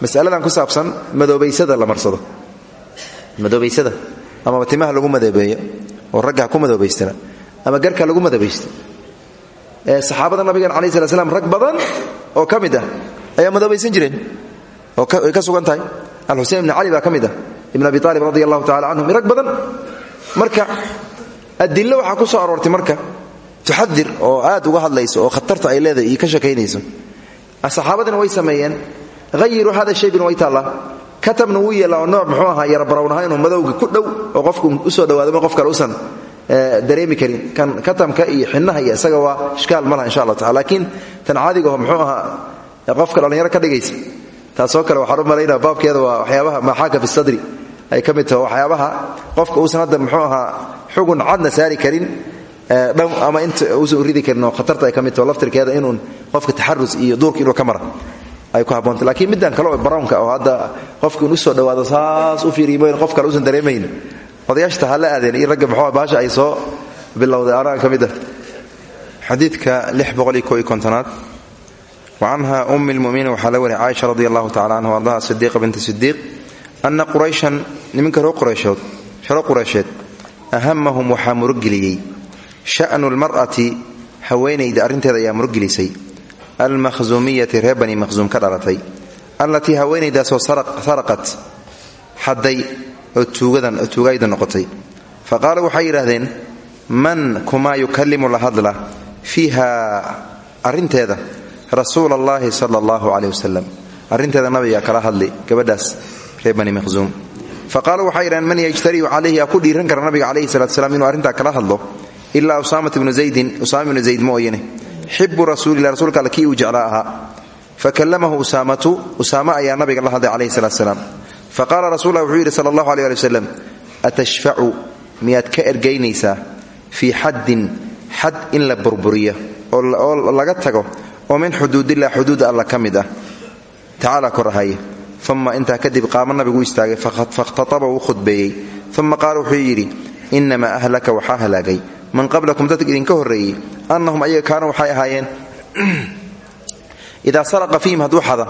masaladan ku saabsan madoobaysada la marsado. Madoobaysada amaba timaha lagu madoobeeyo oo ragga ku madoobaystana ama garka lagu madoobaysta saxaabada nabigan alai slat slam rag badan oo ka mid ah ayaa madoobaysan jireen oo ka sugan tahay. Alxusein ibn cali baa ka ah ibn abi aalib radi allahu tacala rag badan. Marka adilo waxaa ku soo aroortay marka tuxadir oo aad uga hadlayso oo khatarta ay leedahay ka shakaynayso. Saxaabadina way sameeyeen hayiruu hada shaybin way taallaa katabna wuu yeelaa oo nooc muxuu ahaa yarabarawnaha inuu madowga ku dhow oo qofku u soo dhawaadama qof kale usan dareemi karin kan katamka iyo xinnaha iyo isaga waa ishkaal ma laha insha allah taala laakiin tan caadigaho muxuu ahaa qofka dhallinyaro ka dhigaysa taasoo kale waxaan u malaynaa baabkeeda waa waxyaabaha maaxaaka fi sadri ay ka mid taho waxyaabaha qofka uusan hadda muxuu ahaa xugun cadna saari karin ama inta uusan ridi karin oo khatarta ay ka mid laftirkeeda inuun qofka taxarus iyo duurka inuu ay ku habboonta lakiin middan kale oo brownka oo hadda qofka in u soo dhawaado saas u fiiriimayn qof kale uusan dareemayn. Odayaashta ha la aadeen iyo ragga muxuu baasha ay soo bilowday? Anaa ka mid ah. Xadiidka kontonaad. Wa canha ummi lmuminiin waxaa la wariy caaisha radi allahu tacala canha ardaha sidiiqa binti sidiiq ana qurayshan niminka sharo quraysheed ahamahum waxaa murugeliyey sha'nu lmar'ati haweenayda arrinteeda ayaa murugelisay almakhsuumiyati reer bani makhsuum ka dhalatay allatii haweenaydaasoo saraqat xadday oo tuugayda noqotay. Fa qaala waxay yidhaahdeen man kumaa yukallimu la hadla fiiha arrinteeda rasuula allahi sala allahu caleyh wasalam arrinteeda nabiga kala hadli gabadhaas reer bani makhsuum fa qaala waxay yidhahdeen man yajtariu calayhi aa ku dhiiran kara nabiga calayhi salatu slam inuu arrintaa kala hadlo ilaa usaamat ibnu zaydin. Usaama ibnu zayd mooyane xibu rasuulilah rasuulka alle kii uu jeclaa ahaa. Fakallamahu usaamatu usaama ayaa nabiga la hadlay calayhi salatu salaam. Fa qaala rasuullah wuxuu yidhi sala allahu aleh ali wasalam atashfacu miyaad ka ergaynaysaa fii xaddin xad in la burburiyo oo laga tago oo min xuduudillah xuduuda alla ka mid ah. Tacaala kor ahaye uma intaa kadib qaama nabigu u istaagay fakhtataba wuu khudbeeyey. Uma qaala wuxuu yidhi inamaa ahlaka waxaa halaagay man qablakum dadka idinka horreeyey annahum ayaga kaanuu waxay ahaayeen idaa saraqa fiihim hadduu xada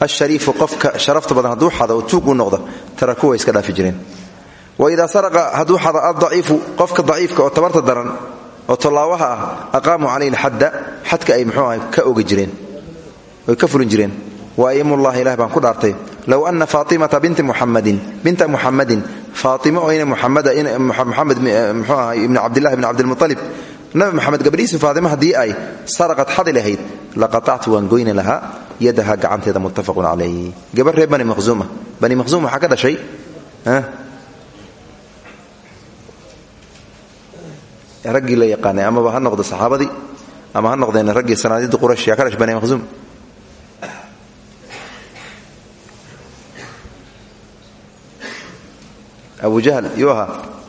ashariifu qofka sharafta badan hadduu xada oo tuug u noqda taraku way iska dhaafi jireen. Wa idaa saraqa hadduu xada addaciifu qofka daciifka oo tabarta daran oo tallaawaha ah aqaamuu calayhi lxadda xadka ay muxuu ahay ka ogi jireen oy ka fulin jireen wa aymullahi ilah baan ku dhaartay. Low ana faatimata binti muxamadin binta muxamadin faaimo oo ina muxamed mxuu ahay ibni cabdillahi bni cabdilmualib nabi maxamed gabadhiisi faatima haddii ay saraqad xadi lahayd laqatactu waan goyni lahaa yadaha gacanteeda muttafaqun calayh gabar reer bani makhsuuma bani maqsuum waxaa ka dhashay raggii la yaqaanay amaba ha noqdo saxaabadii ama ha noqdeen raggii sanaadidda quraysh yaa ka abu jahl yuu ahaa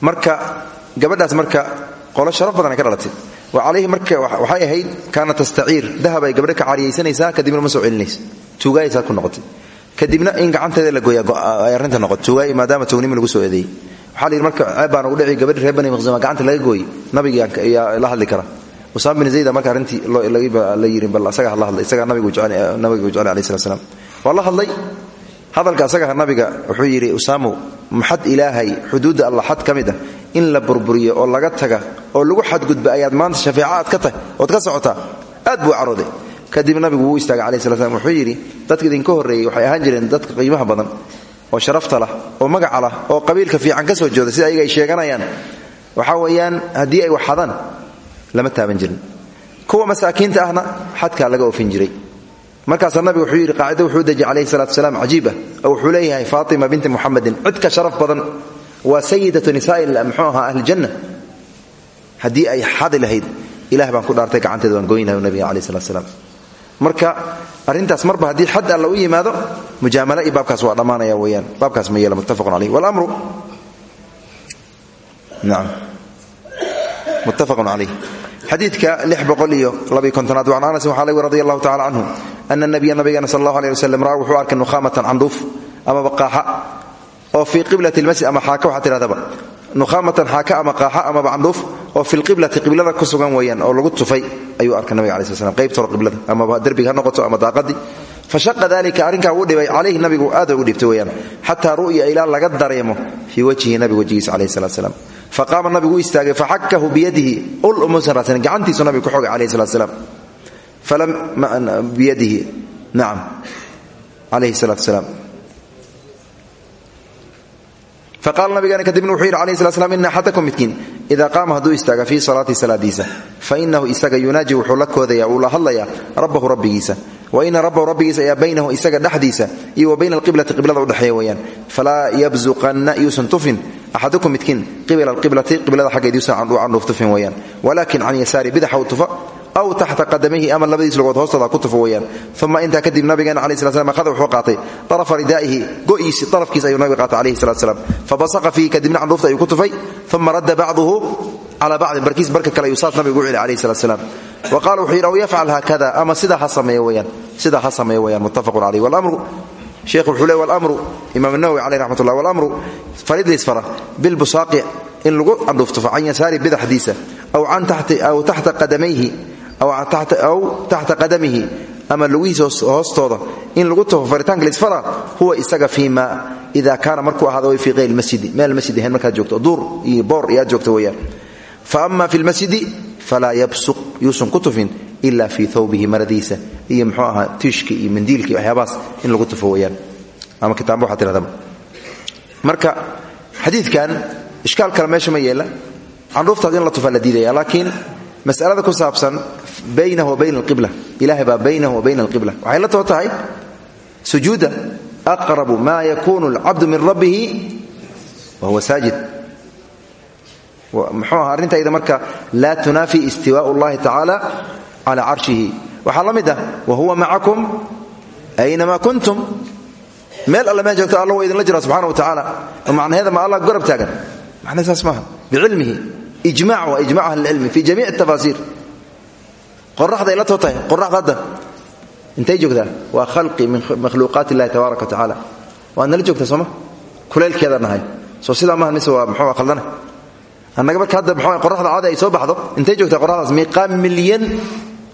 marka gabadhaas marka qolo sharaf badan ka dhalatay. Wa calayhi marka waxay ahayd kaana tastaciir. Dahab ay gabdho ka cariyaysanaysaa kadibna ma soo celinaysa. Tuugaaysaa ku noqotay. Kadibna in gacanteeda la gooya ay arrinta noqoto tuugaay maadaama tuugnimo lagu soo eedeeyey. Waxaa la marka ceeb baana u dhici gabadhi reer bani gacanta laga gooyey. Nabiga ayaa la hadli kara. Usaam bin zayda marka arrintii la yidhi bal asaga la hadlay isagaa nabigu jecel alayh slat slam waa la hadlay. Hadalka asagaha nabiga wuxuu yidhi usaamow maxad ilaahay xuduudda alla xad ka mid ah. In la burburiyo oo laga taga oo lagu xadgudba ayaad maanta shafeeca ka tahay ood ka socotaa aad buu kadib nabigu wuu istaagay alayh slat slam wuxuu yidhi dadka idinka horreeyey waxay ahaan jireen dadka qiimaha badan oo sharafta lah oo magaca lah oo qabiilka fiican ka soo jooda sida ay sheeganayaan. Waxaa weeyaan haddii ay waxadaan lama taaban jirin. Kuwa masaakiinta ahna xadkaa laga oofin jiray markaasaa nabigu wuxuu yidhi qaacida wuxuu dejiyey calayhi salatu salaam cajiiba oo wuxuu leeyahay faatima binti muxamedin sharaf badan waa sayidatu nisaai muxuu ahaa ahlijanna haddii ay xadi lahayd ilah baan ku dhaartay gacanteeda waan goyn lahay calayh salatu salaam. Marka arrintaas marba haddii xad alla u yimaado mujaamala iyo waa dhammaanaya weeyaan. Baabkaas ma yeela muttafaqun calayh walamru nacam muttafaqun calayh xadiidka kontonaad waan anas waxaa laga radi allahu tacala canhu ana nabiya nabigeena sal allahu aleh waslem raa wuxuu arkay nukhaamatan candhuuf amaba qaaxa oo fii qiblati lmasjid ama xaaka waxaa tidhahdaba nukhaamatan xaaka ama qaaxa amaba candhuuf oo fi lqiblati qiblada ku sugan weeyaan oo lagu tufay ayuu arkay nabiga alai sl slam qaybta hor qiblada amaba derbiga ha noqoto ama daaqadii fashaqa dalika arrinkaa wuu dhibay calayhi nabigu aad u dhibtay weyaan xataa ru'ya ilaa laga dareemo fii salat slam faqaama nabigu u istaagay faxakahu biyadihi ul umuusan raadsanin gacantiisu nabigu ku xogay calayhi salat slam falam biyadihi nacam calayhi salaatu salaam. Faqaala nabigeena kadibna wuxuu yidhi alayhi slat slam ina axadakum midkiin ida qaama hadduu istaaga fii salaati salaadiisa fainahu isaga yunaaji wuxuu la koodaya uu la hadlayaa rabbahu rabbigiisa wa ina rabbahu rabbigiisa ayaa baynahu isaga dhexdiisa iyo wa bayna alqiblati qiblada udhexeeya weeyaan. Falaa yabzuqanna yuusan tufin axadukum midkiin qibla alqiblati qiblada xaggeed yuusan candhuuf tufin weeyaan. Walaakin can yasaari bidaxa u tufa aw taxta qadamihi ama labadiis lugood hoostooda ku tufo weeyaan. Uma intaa kadib nabigeena calayi slat slam ahada wuxuu qaatay arafa ridaa'ihi go'iisi darafkiisa ayuu nabiga qaatay calayhi salatu slam fabasaqa fiihi kadibna candhuufta ayuu ku tufay. Uma radda bacduhu cala bacdin barkiis barka kale ayuu saas nabigu u celi calayhi salat slam wa qaala wuxuu yidhi aw yafcal haakada? Ama sidaa ha sameeyo weyaan sidaa ha sameeyo weyaan muttafaqun calayh walamru sheekh wuxuu le walamru imaam nawowi caleyh raxmat ullah walamru farid liisfara bilbusaaqi in lagu candhuuf tufo can yasaari bidaxdiisa aw taxta qadamihi ama lugihiisa hoostooda in lagu tufo faritaanka lisfara huwa isaga fii ma ida kaana markuu ahaado way fii hayr masjidi meel masjid ahayn markaad joogto duur iyo boor iyo aad joogto weeyaan fa ama fi lmasjidi falaa yabsuq. Yuusan ku tufin ila fii thawbihi maradiisa. Iyo mxuu ahaa tiishka iyo mandiilka waxyaabahaas in lagu tufo marka xadiidkan ishkaal kale meesha ma yeela. Candhuuftaas in la tufaa la laakiin masalada ku saabsan baynahu wa bayna alqibla. Ilahay baa baynahu wa bayna alqibla. Waxay la too tahay sujuuda aqrabu ma yakunu alcabdu min rabbihi wa huwa saajid muxuuaha arrintayda marka laa tunaafi istiwaau llahi tacaala calaa carshihi. Waxaa la ah, wa huwa macakum aynamaa kuntum. Meel alle meel joogto alla wa idinla jira subxana wa tacaala oo macnaheeda ma allah garab taagan. Macnahe saas maaha. Bicilmihi. Ijmac waa ijmac ahlilcilmi fi jamiic tafaasiir qoraxday la too tahay qoraxda intay joogtaa? Waa khalqi min makhluuqaat illahi tabaaraka wa tacala waad nala joogtaa sooma kuleylkeeda soo sidaa maaha nis waa muxuu khaldana annaga marka hadda mxu qoraxda caadi ay soo baxdo? Intay joogtaa qoraxdaas miiqaa milyan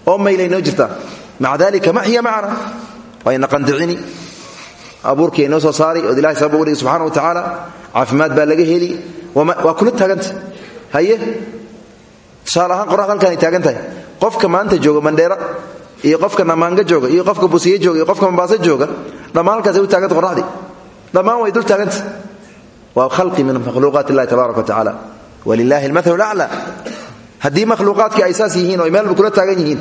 oo maylay noo jirtaa maca dalika ma hiya macana wayna qandicini. Abuurkii ay noo soo saari ood ilahay sabab uga dhigi subxana wa tacaala caafimaad baa laga heli. Waa kula taaganta haye? Tusaale qoraxda halkaan ay taagan qofka maanta jooga mandheera iyo qofka namaanga jooga iyo qofka busiye jooga iyo qofka mambaaso jooga dhammaan halkaasay u taaganta qoraxdii. Dhammaan way dul taaganta waa khalqi min makhluuqaat illahi tabaaraka wa tacaala wlilahi almaal aclaa haddii makhluuqaadkii ay saas yihiin oo ay meelba kula taagan yihiin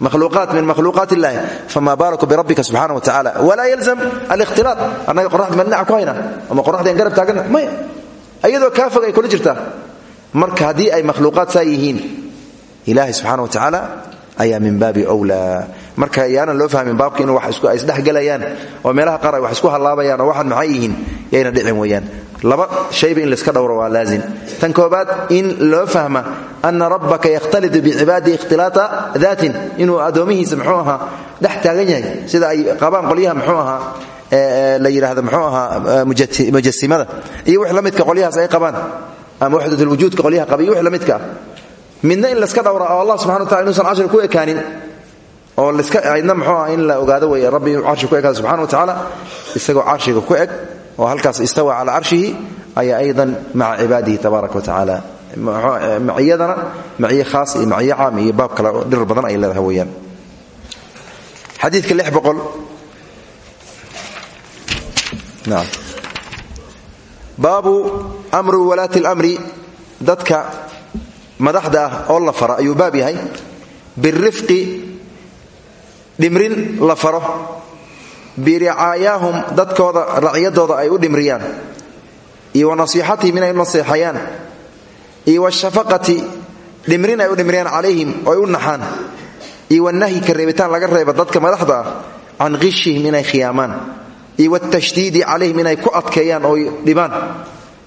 makhluuqaat min makhluuqaat illaahi fama baalaku birabbika subxaana wa tacala walaa yalzam alikhtilaat annaga qoraxda ma dhinaca ku hayna ama qoraxda aan garab taaganna maya ayadoo kaa fog ay kula jirtaa. Min baabi wlaa marka yaanan loo fahmin baabka in wax isdhexgelayaan oo meelaha qaar wax isku hallaabayaan oo maxay yihiin yayna dhicin weeyaan laba shayba in layska dhowro waa laazim. Tan koobaad in loo fahma ana rabbaka yakhtalitu bicibaadihi ikhtilaata daatin inuu addoomihiisa muxuu ahaa dhex yahay sida ay qabaan qolyaha muxuu ahaa la yidhaahdo muxuu ahaa iyo wix la midka ay qabaan ama waxdatulwujuudka qolyaha qaba iyo wix la midka ah. In laska dhowra oo allah subxana wa tacala inuusan carshig ku ekaanin oo laskacidna muxuu ah in la ogaado wey rabbi inuu ku ekaado subxana wa tacaala isagoo carshiga ku eg oo halkaas istawa calaa carshihi ayaa aydan maca cibaadihi tabaaraka wa tacaala. Maciyadana maciye khaas iyo maciye caam iyo baab kale dhir badan ay leedahay weeyaan. Xadiidka lix boqol. Naam. Baabu amru walaati اlamri dadka madaxda ah oo la faro ayuu baab yahay. Birifqi dhimrin la faro biricaayaahum dadkooda racyadooda ay u dhimriyaan iyo wa nasiixatihim inay naseexayaan iyo washafaqati dhimrin ay u dhimriyaan calayhim oo ay u naxaan iyo wanahyi ka reebitaan laga reeba dadka madaxda ah can qishihim inay khiyaamaan iyo watashdiidi calayhim inay ku adkeeyaan oo dhibaan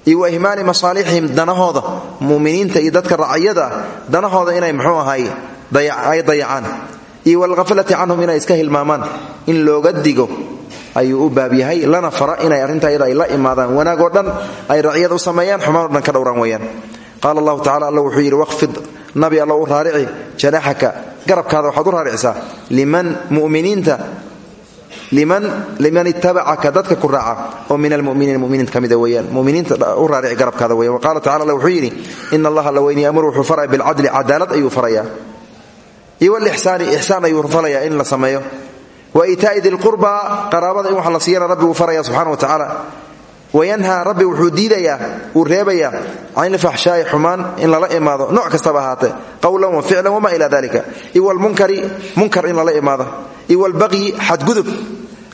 iyo wa ihmaali masaalixihim danahooda muminiinta iyo dadka racayada ah danahooda inay muxuu ahay ay dayacaan iyo walghaflati canhum inay iska hilmaamaan. In looga digo ayuu u baab lana fara inay arrinta ayada ay la imaadaan. Wanaagoo dhan ay racyada u sameeyaan xumaan dhan ka dhowraan weeyaan. Qaala allahu tacala alla wuxuu waqfid nabi alla u raarici garabkaada waxaad u raaricisaa liman muminiinta liman itabacaka dadka ku raaca. Oo min almuminiina muminiinta ka mida weyaan muminiinta u raarici garabkaada weyan wa qaala tacala alla wuxuu yidhi ina allaha la weyni amur wuxuu faraya bilcadli cadaalad ayuu farayaa iyo walixsaani ixsaan ayuu falayaa in la sameeyo. Wa iitaa'i dilqurba qaraabada in wax la siiyana rabbi uu faraya subxana wa tacaala. Wayanhaa rabbi wuxuu diidayaa uu reebayaa can ilfaxshaa'i xumaan in lala imaado. Nooc kastaba ahaatee qowlan wa ficlan wama ila dalika iyo walmunkari munkar in lala imaado. Iyo walbaqyi xadgudub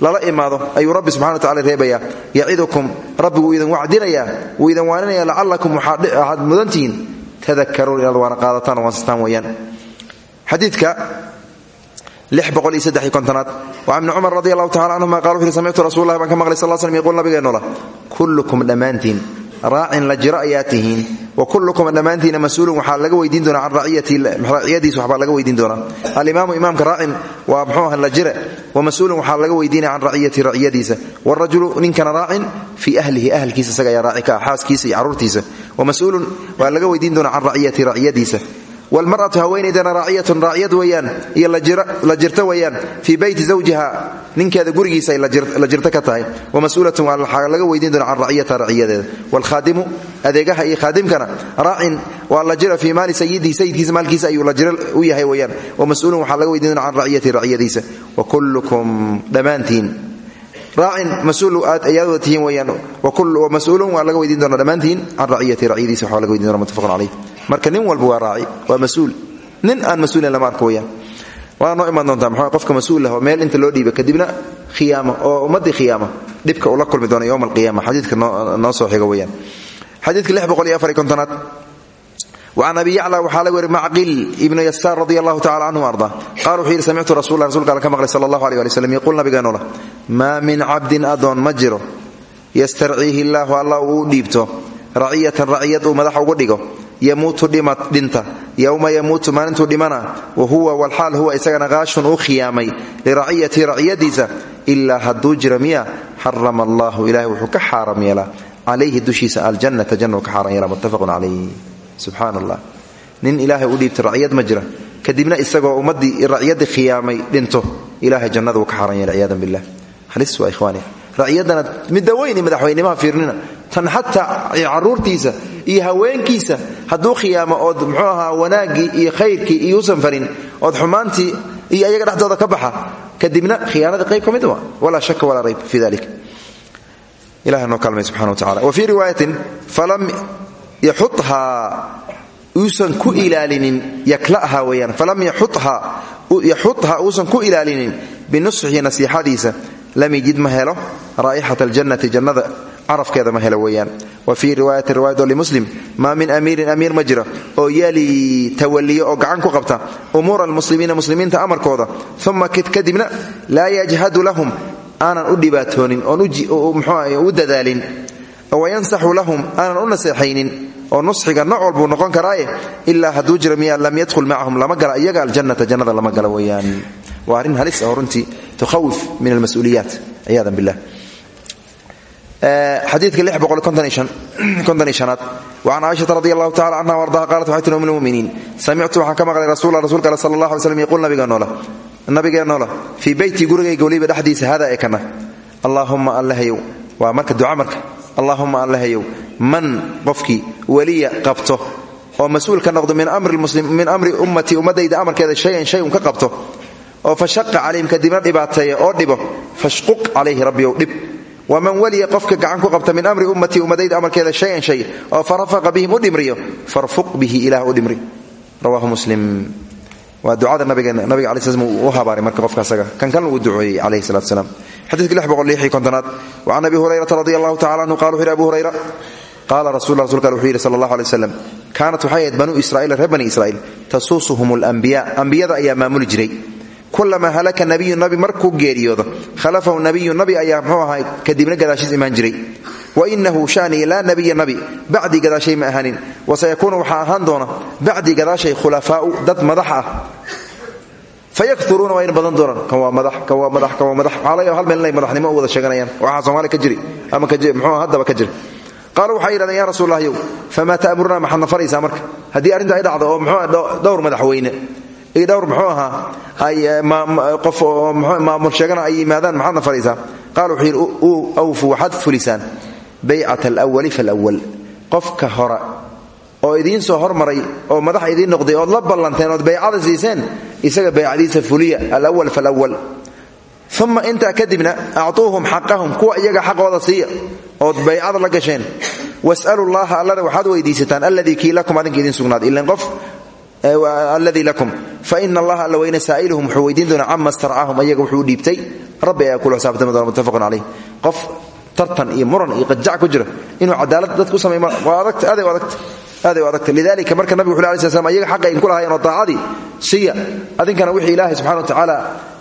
lala imaado. Ayuu rabbi subxana wa tacala reebayaa. Yacidukum rabbi wuu idin wacdinayaa wuu idin waaninaya lacallakum waxaad mudantihiin tadakaruun inaad waana qaadataan oo wansastaan weeyaan xadiidka aad wa bni cumar radi allahu tacala canhuma qala wuxu samictu rasul lah baan ka maqlay sal slm yquul nabigeennola kullukum dhammaantiin raacin la jiro ayaa tihiin wa kullukum dhammaantiina mas'uulun waxaa laga weydiin doonaa can raciyadiisa waxbaa laga weydiin doonaa. Alimaamu imaamka raacin waa mxuu ah la jire wa mas'uulun waxaa laga weydiinaya can raciyati raciyadiisa wrajulu ninkana raacin fii ahlihi ahlkiisa isaga ayaa raaci ka ah xaaskiisa iyo carruurtiisa wa mas'uulun waa laga weydiin doonaa can wlmar'atu haweenaydana raaciyatun raaciyad weeyaan iyo la jirto weeyaan fii beyti zawjiha ninkeeda gurigiisa ay la jirto ka tahay wamas-uulatun waxaa laga weydiin doona can raciyata raciyadeeda waalkhaadimu adeegaha iyo khaadimkana raacin waa la jira fii maali sayidihi sayidkiisa maalkiisa ayuu la jiro u yahay weeyaan wamas-uulun waxaa laga weydiin doona can raciyati raciyadiisa wa kullukum dhammaantiin raacin mas'uul aad ayaad wada tihiin weyaan mas'uulun waa laga weydiin doona marka nin walba waa raaci waa mas'uul. Nin aan mas'uulin lama arko noo imaan doontaa mxu qofka mas'uul oo meel inta loo dhiiba kadibna khiyaama oo ummaddii khiyaama dhibka uu kulmi doono yowma alqiyama xadiidka noo soo xiga weyaan xadiidka lix boqol iyo afar iyo kontonaad. Abi yacla waxaa laga wari macqil ibnu yasaar radi allahu tacala canhu arda. Qala wuxuu yidhi samictu rasul rasulka al ka maqlay yaquul nabigeenoola maa min cabdin adoon ma jiro. Yastarciihi illaahu allah uu dhiibto. Raciyatan raciyad uu madax ugu dhigo yamuutu dhinta. Yowma yamuutu maalintuu dhimana. Wa huwa walxaal huwa isagana qaashun uu khiyaamay liraciyatihi raciyadiisa ilaa hadduu jira miya. Xarama allahu ilahay wuxuu ka xaaram yeelaa. Calayhi dushiisa aljannata jannu ka xaaran yeelaa. Muttafaqun calayh subxaan allah nin ilaahay u dhiibta raciyad ma jira. Kadibna isagoo ummaddii racyadii khiyaamay dhinto ilahay jannada uu ka raciyadana midda weyni madaxweynimaha fiirnina. Tan xataa caruurtiisa iyo haweenkiisa hadduu khiyaamo ood muxuu ahaa wanaaggii iyo khayrkii iyo usan farin ood xumaantii iyo ayaga dhexdooda ka baxa kadibna khiyaanadii qayb ka mid wa walaa shaka rayb fi dalik. Ilaha noo kaalmay subxana wa tacala wa fii riwaayatin falam yaxuhaa uusan ku ilaalinin yakla'ha weeyaan falam yaxudha uusan ku ilaalinin binusxihi nasiixadiisa lam yajid ma helo? Raa'ixata aljannati jannada carafkeeda ma helo weeyaan. Wa fii riwaayati riwaayado limuslim maa min amiirin amiir ma oo yali tawaliyo oo gacan ku qabta umuura almuslimiina muslimiinta amarkooda. Uma kadibna laa yajhadu lahum aanan u dhibaatoonin oon u dadaalin. Wayansaxu lahum aanan u oo nusxiga nooc walbuu noqon karaaye ilaa hadduu jira lam yadhul macahum lama gala iyaga aljannata jannada lama gala weeyaan. Waa halis ah tukhawif min almas-uuliyaat ciyadan billah xadiidka aad waan caaishata radi allahu tacala canha ardaha qaalat waxay tiri um lmuminiin samictu waxaan ka maqlay rasuula rasuulka ale sal allah alay slm yaquul nabigeenoola fii beyti gurigayga weliba dhexdiisa hada ee kana allaahumma allahayow waa marka duca marka allaahumma allahayow man qofkii weliya qabto oo mas'uul ka noqdo min amri ummatii ummadayda amarkeeda shayan shay un ka qabto oo fashaqa calayhim kadibna dhibaateeya oo dhibo fashquq calayhi rabbiyow dhib. Waman weliya qofka gacan ku qabta min amri ummatii ummadayda amarkeeda shayan shay oo farafaqa bihim u farfuq bihi ilah u dhimri. Muslim. Waa ducada nabigeena nabiga alai slam uu u habaaray marka qofka asaga. Kan kalna uu duceeyey calayhi salatu salaam. Xadiidka lix boqol lixii kontonaad. Wacan abi hurayrata radi anhu qala wuxu abu hurayra qaala rasul rasulka wuxuu yidhi sala allah alay waslam kaanat waxay ahayd banuu israiil reer bani israiil tasuusuhum jiray kulamaa halaka nabiyu nabi markuu geeriyoodo khalafahu nabiyu nabi ayaa mxuu ahaa kadibna gadaashiis imaan jiray. Wainahu shanii laa nabiya nabi bacdii gadaashay ma ahanin. Wasayakuunu waxaa ahaan doona bacdii gadaashay khulafaau dad madax ah. Fayakturuuna waa in badan doonaan kan waa madax kan waa madax kan waa madax. Waxaa laga hal meel inay madaxnimo wada sheeganayaan. Waxaa soomaaliya ka jiri ama muxuu haddaba ka jiri. Qaaluu waxay yidhahdeen ya rasuul allah yow famaa ta'muruna maxaad na faraysaa marka? Haddii arrinta ay dhacdo oo mxuu dhowr madaxweyne dhowr muxuu ahaa ay qof oo maamul sheegana ay yimaadaan maxaadna fadhiisaa qaal wuxuu yidhi awfu waxaad fulisaan. Baycat alwali falwal qofka hora oo idiin soo hormaray oo madax idiin noqday ood la ballanteen ood baycada siiseen isaga baycadiisa fuliya alwal falwal uma intaa kadibna actuuhum xaqahum kuwa iyaga xaqooda siiya. Ood baycada la gasheen. Was'alu llaha allana waxaad weydiisataan alladii kii lakum adinka idiin sugnaad. Ilan qof alladii lakum faina allaha alla weyne saa'iluhum wuxuu weydiin doonaa cama starcaahum ayaga wuxuu dhiibtay rabbi ayaa kula xisaabtami doona muttafaqun calayh qof tartan iyo muran iyo qajac ku jira inuu cadaalad dadku u sameey waa adagta aaday u adagta aaday lidalika marka nabigu wuxu alay sl ayaga xaqa idinku lahayen oo daacadii siya adinkana wixii ilaahay subxana wa tacaala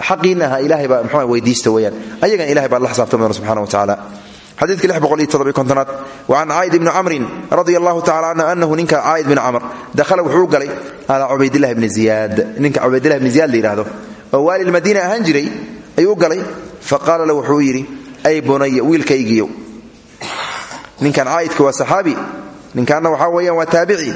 xaqiina ahaa ilahay baa muxuu weydiista weeyaan ayagana ilahay la xisaabtami doona subxana wa tacaala xadiidka kontonaad. Wacan caa'id ibni camrin radia allahu tacala canhu anahu ninka caa'id bni camr dakhala wuxuu galay calaa cubaydillahi bni ziyaad. Ninka cubaydillahi bni ziyaad la yidhahdo oo waali lmadiina ahaan jiray ayuu galay. Fa qaala lahu wuxuu yidhi ay bunaya wiilkaygiyow ninkan caa'idka waa saxaabi. Ninkaanna waxaa weeyaan waa taabici.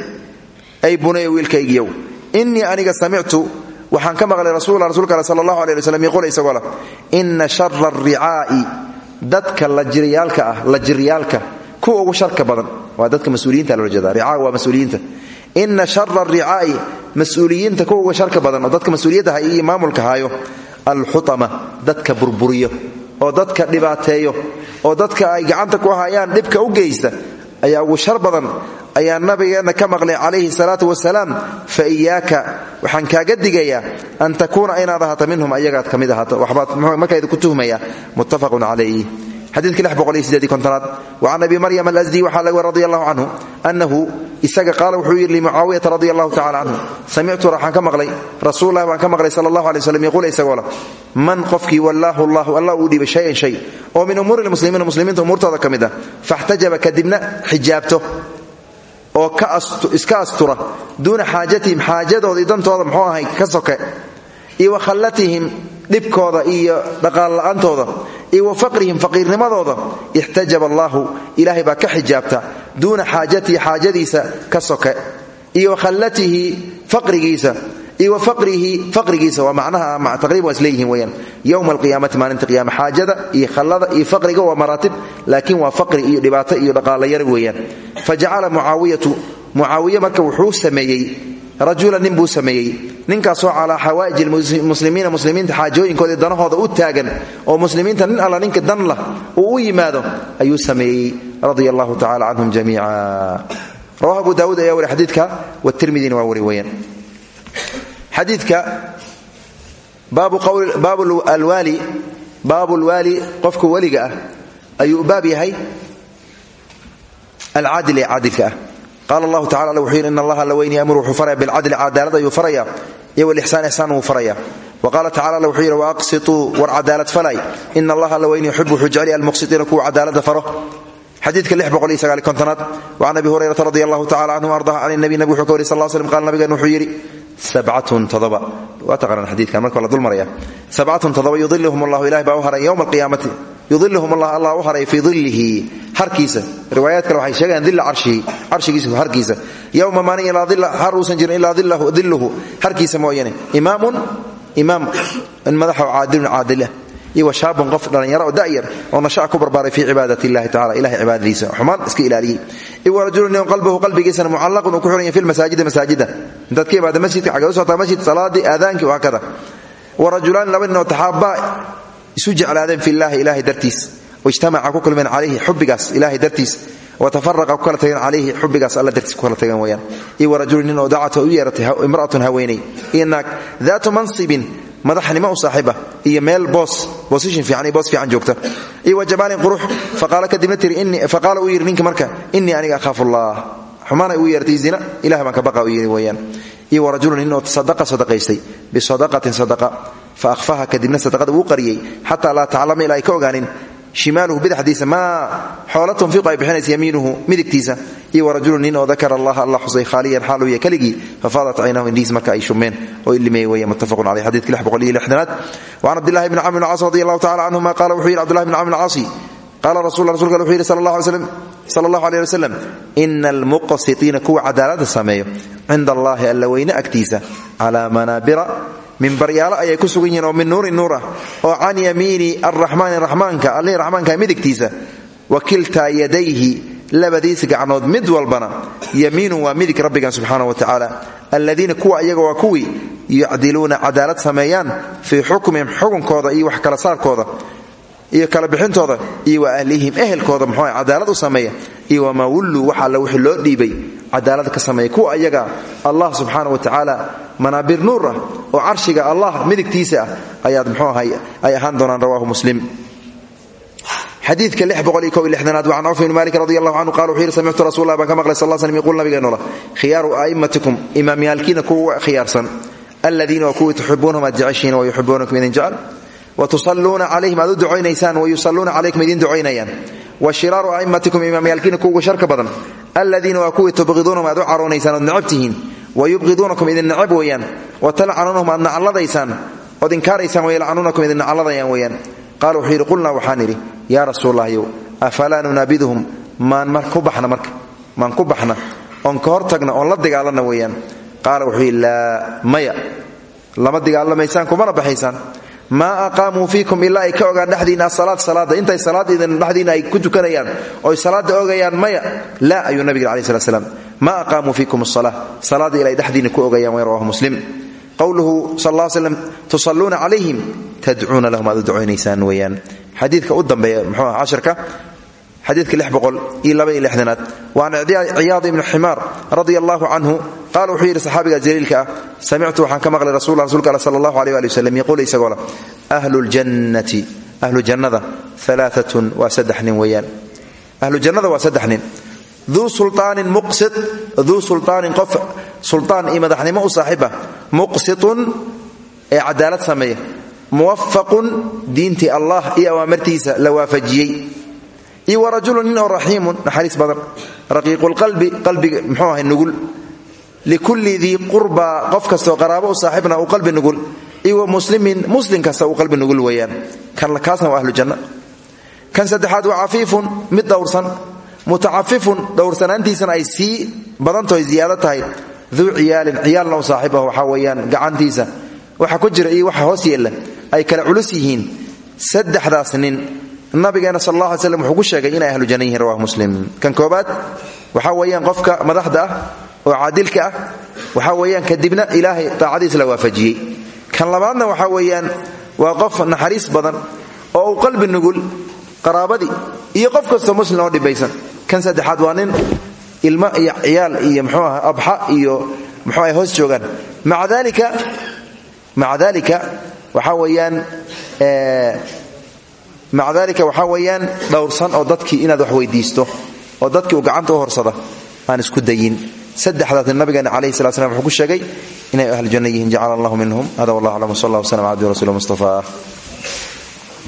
Ay bunaya wiilkaygiyow innii aniga samictu waxaan ka maqlay rasuula rsulka ale sala allahu alay ali slam yaquul isagoo leh ina shara aricaa'i dadka lajiryaalka ah lajiryaalka kuwa ugu sharka badan waa dadka mas'uuliyiinta loola jeeda ricaa waa mas'uuliyiinta. Ina shara aricaa'i mas'uuliyiinta kuwa uga sharka badan oo dadka mas'uuliyadda hay iyo maamulka haayo alxutama dadka burburiyo oo dadka dhibaateeyo oo dadka ay gacanta ku hayaan dhibka u geysta ayaa ugu shar badan ayaa nabigeenna ka maqlay calayhi salaatu wasalaam fa iyaaka waxaan kaaga digayaa an takuuna inaad ahaato minhum ayagaad ka mid ahaato. Waxbaad markaa idinku tuhmaya. Muttafaqun calayh xadiidka wacan abi maryam alasdi waxaa laga radi allahu canhu annahu isaga qaala wuxuu yidhi limucaawiyata radi allahu tacala canhu samictu waxaan ka maqlay rasuullah baan ka maqlay sala allahu alay waslam yaquul isagoo leh man qofkii wallaahu allahu allah uu dhiibay shayan shay oo min umuuri lmuslimiina muslimiinta umuurtooda ka mid ah faxtajaba kadibna xijaabto oo iska astura duuna xaajatihim xaajadoodii dantooda muxuu ahay ka iyo wa khallatihim dhibkooda iyo dhaqaalla'aantooda iyo wa faqrihim faqiirnimadooda ixtajaba allaahu ilaahay baa ka xijaabta duuna xaajatihi xaajadiisa ka iyo khallatihi faqrigiisa iyo faqrihi faqrigiisa waa macnaha taqriban waa isleeyihiin weyaan yowma alqiyaamati maalinta qiyaama xaajada iyo khallada iyo faqriga waa maraatib laakiin waa faqri iyo dhibaato iyo dhaqaalayari weeyaan. Fa jacala mucaawiyatu mucaawiye wuxuu sameeyey rajula nin buu ninkaasoo calaa xawaa'ij muslimiina muslimiinta xaajooyinkooda danahooda u taagan oo muslimiinta nin alla ninka dan lah uu u yimaado ayuu sameeyey radia allahu tacala canhum rawahu abu daawuud ayaa wari xadiidka watirmidina waa wari weeyaan. Xadiidka baabu lwaali qofka weliga ah ayuu baab yahay alcaadil ee caadilka ah qaala allahu tacala alla wuxuu yidhi in allaha la weyni amur wuxuu faraya bilcadli cadaalad ayuu faraya iyo walixsaan ixsaan wuu faraya wa qaala tacala alla wuxuu yidhi waaqsituu war cadaalad falay. Ina allaha la weyni yuxibu wuxuu jecel almuqsitiina kuwa cadaalada faro. Xadiidka kontonaad waan abi hurayrata radi allahu tacala canhu ardah can nabi nabig wuxuu ka wari sal slam qaal nabigan wuxuu yidhi sabcatun todoba waa taqaanaan xadiidkan marka la dul maraya sabcatun todoba yudilhum allahu ilahi baa u haray yowma alqiyaamati yudilhum allah allah u haray fii dilihi harkiisa. Riwaayaad kale waxay sheegayaan dila carshihi carshigiisa harkiisa. Yowma maalin ilaa dila har uusan jirin ilaa diluhu harkiisa mooyane. Imaamun imaam in madaxa caadilun caadila. Iyo wa shaabun qof dhallinyaro oo da'yar oo nasha'a ku barbaaray fii cibaadat illahi tacala ilahay cibaadadiisa. Xumaan iska ilaaliyey. Iyo wa rajulun nin qalbahu qalbigiisana mucallaqun uu ku xiran yahay fi lmasaajidi masaajida. Intaad ka imaada masjidka xagee u socotaa masjid salaadii aadaankii waa kada wa rajulaani laba nin oo taxaabaa isu jeclaadeen fi llaahi ilahay dartiis. Waijtamaca ku kulmeen calayhi xubbigaas ilahay dartiis. Watafaraqa ku kala calayhi xubbigaas alla dartiis ku kala tageen weyaan iyo oo dacata u yeeratay imra'atun haweeney. Iyo naag mansibin madaxnimo u saaxiiba. Iyo meel boos bosishin fiican iyo boos fiican joogta. Iyo wa jamaalin qurux faqaala kadibna tiri faqaala uu yidhi ninka marka innii aniga akhaafu xumaanay ugu yeertay zina ilah baan ka baqa u yidhi weeyaan iyo warajulun oo sadaqa sadaqaystay bisadaqatin sadaqa fa akhfaha kadibna sadaqada uu qariyey xataa laa taclama ilaa ay ka ogaanin shimaaluhu bidxdiisa maa xoola tunfiqu ay bixinaysa yamiinuhu midigtiisa? iyo warajulun nin oo dakara allaha alla xusay khaaliyan xaaluu ya keligii fafaadat caynahu indhihiis marka ay shumeen oo illimey weeye muttafaqun caleyh xadidka lixdanaad. Wacan cabdillahi bni camr bn caas radi allahu tacala canhuma qaala wuxuu yidhi cbdullahi bn camr caasi qaala rasul rasulka wuxuu yidhi sala allahu aleyh wasalam ina almuqsitiina kuwa cadaalada sameeyo cinda allahi alla weyne agtiisa. Calaa manaabira. Mimbaryaalo ayay ku sugan yihiin oo min nuurin nuur ah oo can yamiini araxmaani raxmaanka allihii raxmaanka midigtiisa. Wa kiltaa yadayhi labadiisa gacnood mid walbana. Yamiinun waa midig rabbigan subxaana wa tacaala alladiina kuwa iyaga waa kuwii yucdiluuna cadaalad sameeyaan fii xukmihim xukunkooda iyo wax saarkooda iyo kala bixintooda iyo wa ahlihim ehelkooda muxuu cadaalad u sameeya iyo wamaa wulluu wax alla wixii loo dhiibay cadaalad ka sameeya kuwa ayaga allah subxaana wa tacaala manaabir nuur oo carshiga allah midigtiisa ah ayaad mxuu ahay ay ahaan doonaan rawahu muslim. Xadiidka aad waan cawf bn malik radi allahu canhu qala wuxuu yidhi samictu rasul lah baan ka maqlay sal slm yquul nabigeenula khiyaaru a'immatikum imaamyaalkiina kuwa khiyaarsan. Aladiina waa kuwii tuxibuunahum aad jeceshihiin wa yuxibuunakum idin jecel wa tusalluuna calayhim aad u ducaynaysaan wa yusalluuna calaykum idin ducaynayaan wa shiraaru a'immatikum imaamyaalkiina kuwa sharka badan aladiina waa kuwii tubqiduunahum aad u caroonaysaan ood necabtihiin wa yubqiduunakum idin necab weeyaan wa talcanuunahum aad nacalladaysaan ood inkaaraysaan wa yalcanuunakum idin nacalladayaan weeyaan qaala wuxuu yidhi qulnaa waxaan idhi yaa rasuullahyow afalaa nunaabiduhum maan ku baxna marka maan ku baxna oon ka hor tagna oon la dagaalanna weeyaan maa aqaamuu fiikum ilaa ay ka ogaan dhexdiinna asalaad salaada. Intay salaadidin dhexdiinna ay ku tukanayaan oy salaada ogayaan maya? Laa ayuu nabig alai slat slam maa aqaamuu fiikum asala salaada ilay dhexdiinna ku ogayaan way rawahu muslim. Qowluhu sal ll slam tusalluuna calayhim tadcuuna lahum aad u ducaynaysaan weeyaan. Xadiidka u dambeeya muxuu ah cashirka xadiidka lixdanaad. Waan ciyaad ibnu ximaar radia allahu canhu qaala wuxuu yidhi saxaabiga jaliilka ah samictu waxaan ka maqlay rasul rasulka alle sala allahu aleh ali wasalam yaquul isagoo leh ahlu jannada alaaatun waa saddex nin weeyaan. Ahlu jannada waa saddex nin. Duu sulaanin muqsit duu sulaanin qof sulaan iyo madaxnimo u saaxiiba muqsitun ee cadaalad sameeya muwafaqun diintii allah iyo iyo wa rajulun nin oo raxiimun naxariis badan. Raqiiqulqalbi qalbiga muxuu ahay nugul. Likulli dii qurba qof kastaoo qaraabo u qalbi nugul. Iyo wa muslimin muslim kasta uu qalbi nugul weeyaan. Kaasna waa ahlu janna. Kan saddexaad waa cafiifun mid dhowrsan. Mutacafifun dhowrsanaantiisana ay sii badantaho ziyaado tahay. Duu ciyaalin ciyaalna u saaxiib ah waxaa weeyaan gacantiisa. Waxa ku jira iyo waxa hoos yeella. Ay kala culus yihiin. Saddexdaas nin nabigeena sal alla alay slam wuxuu ku sheegay inay ahlu janna yihiin rawahu muslim. Kan koobaad waxaa weeyaan qofka madaxda ah oo caadilka ah waxaa weeyaan kadibna ilaahay taacadiis la waafajiyey. Kan labaadna waxaa weeyaan waa qof naxariis badan oo uu qalbi nugul qaraabadii iyo qof kastoo muslim oo dhibaysan. Kan saddexaad waa nin ilmo iyo ciyaal iyo mxuu aha abxa iyo muxuu aha hoos joogaan. Maca dalika waxaa weeyaan maca dalika waxaa weeyaan dhowrsan oo dadkii inaad wax weydiisto oo dadkii uu gacanta u horsada aan isku dayin. Saddexdaasna nabigeena calayhi slat slam wuxuu ku sheegay inay ahlujanno yihiin jacala allahu minhum. Hada wallah aclam wsal allah wslam abdi rasuuli mustafa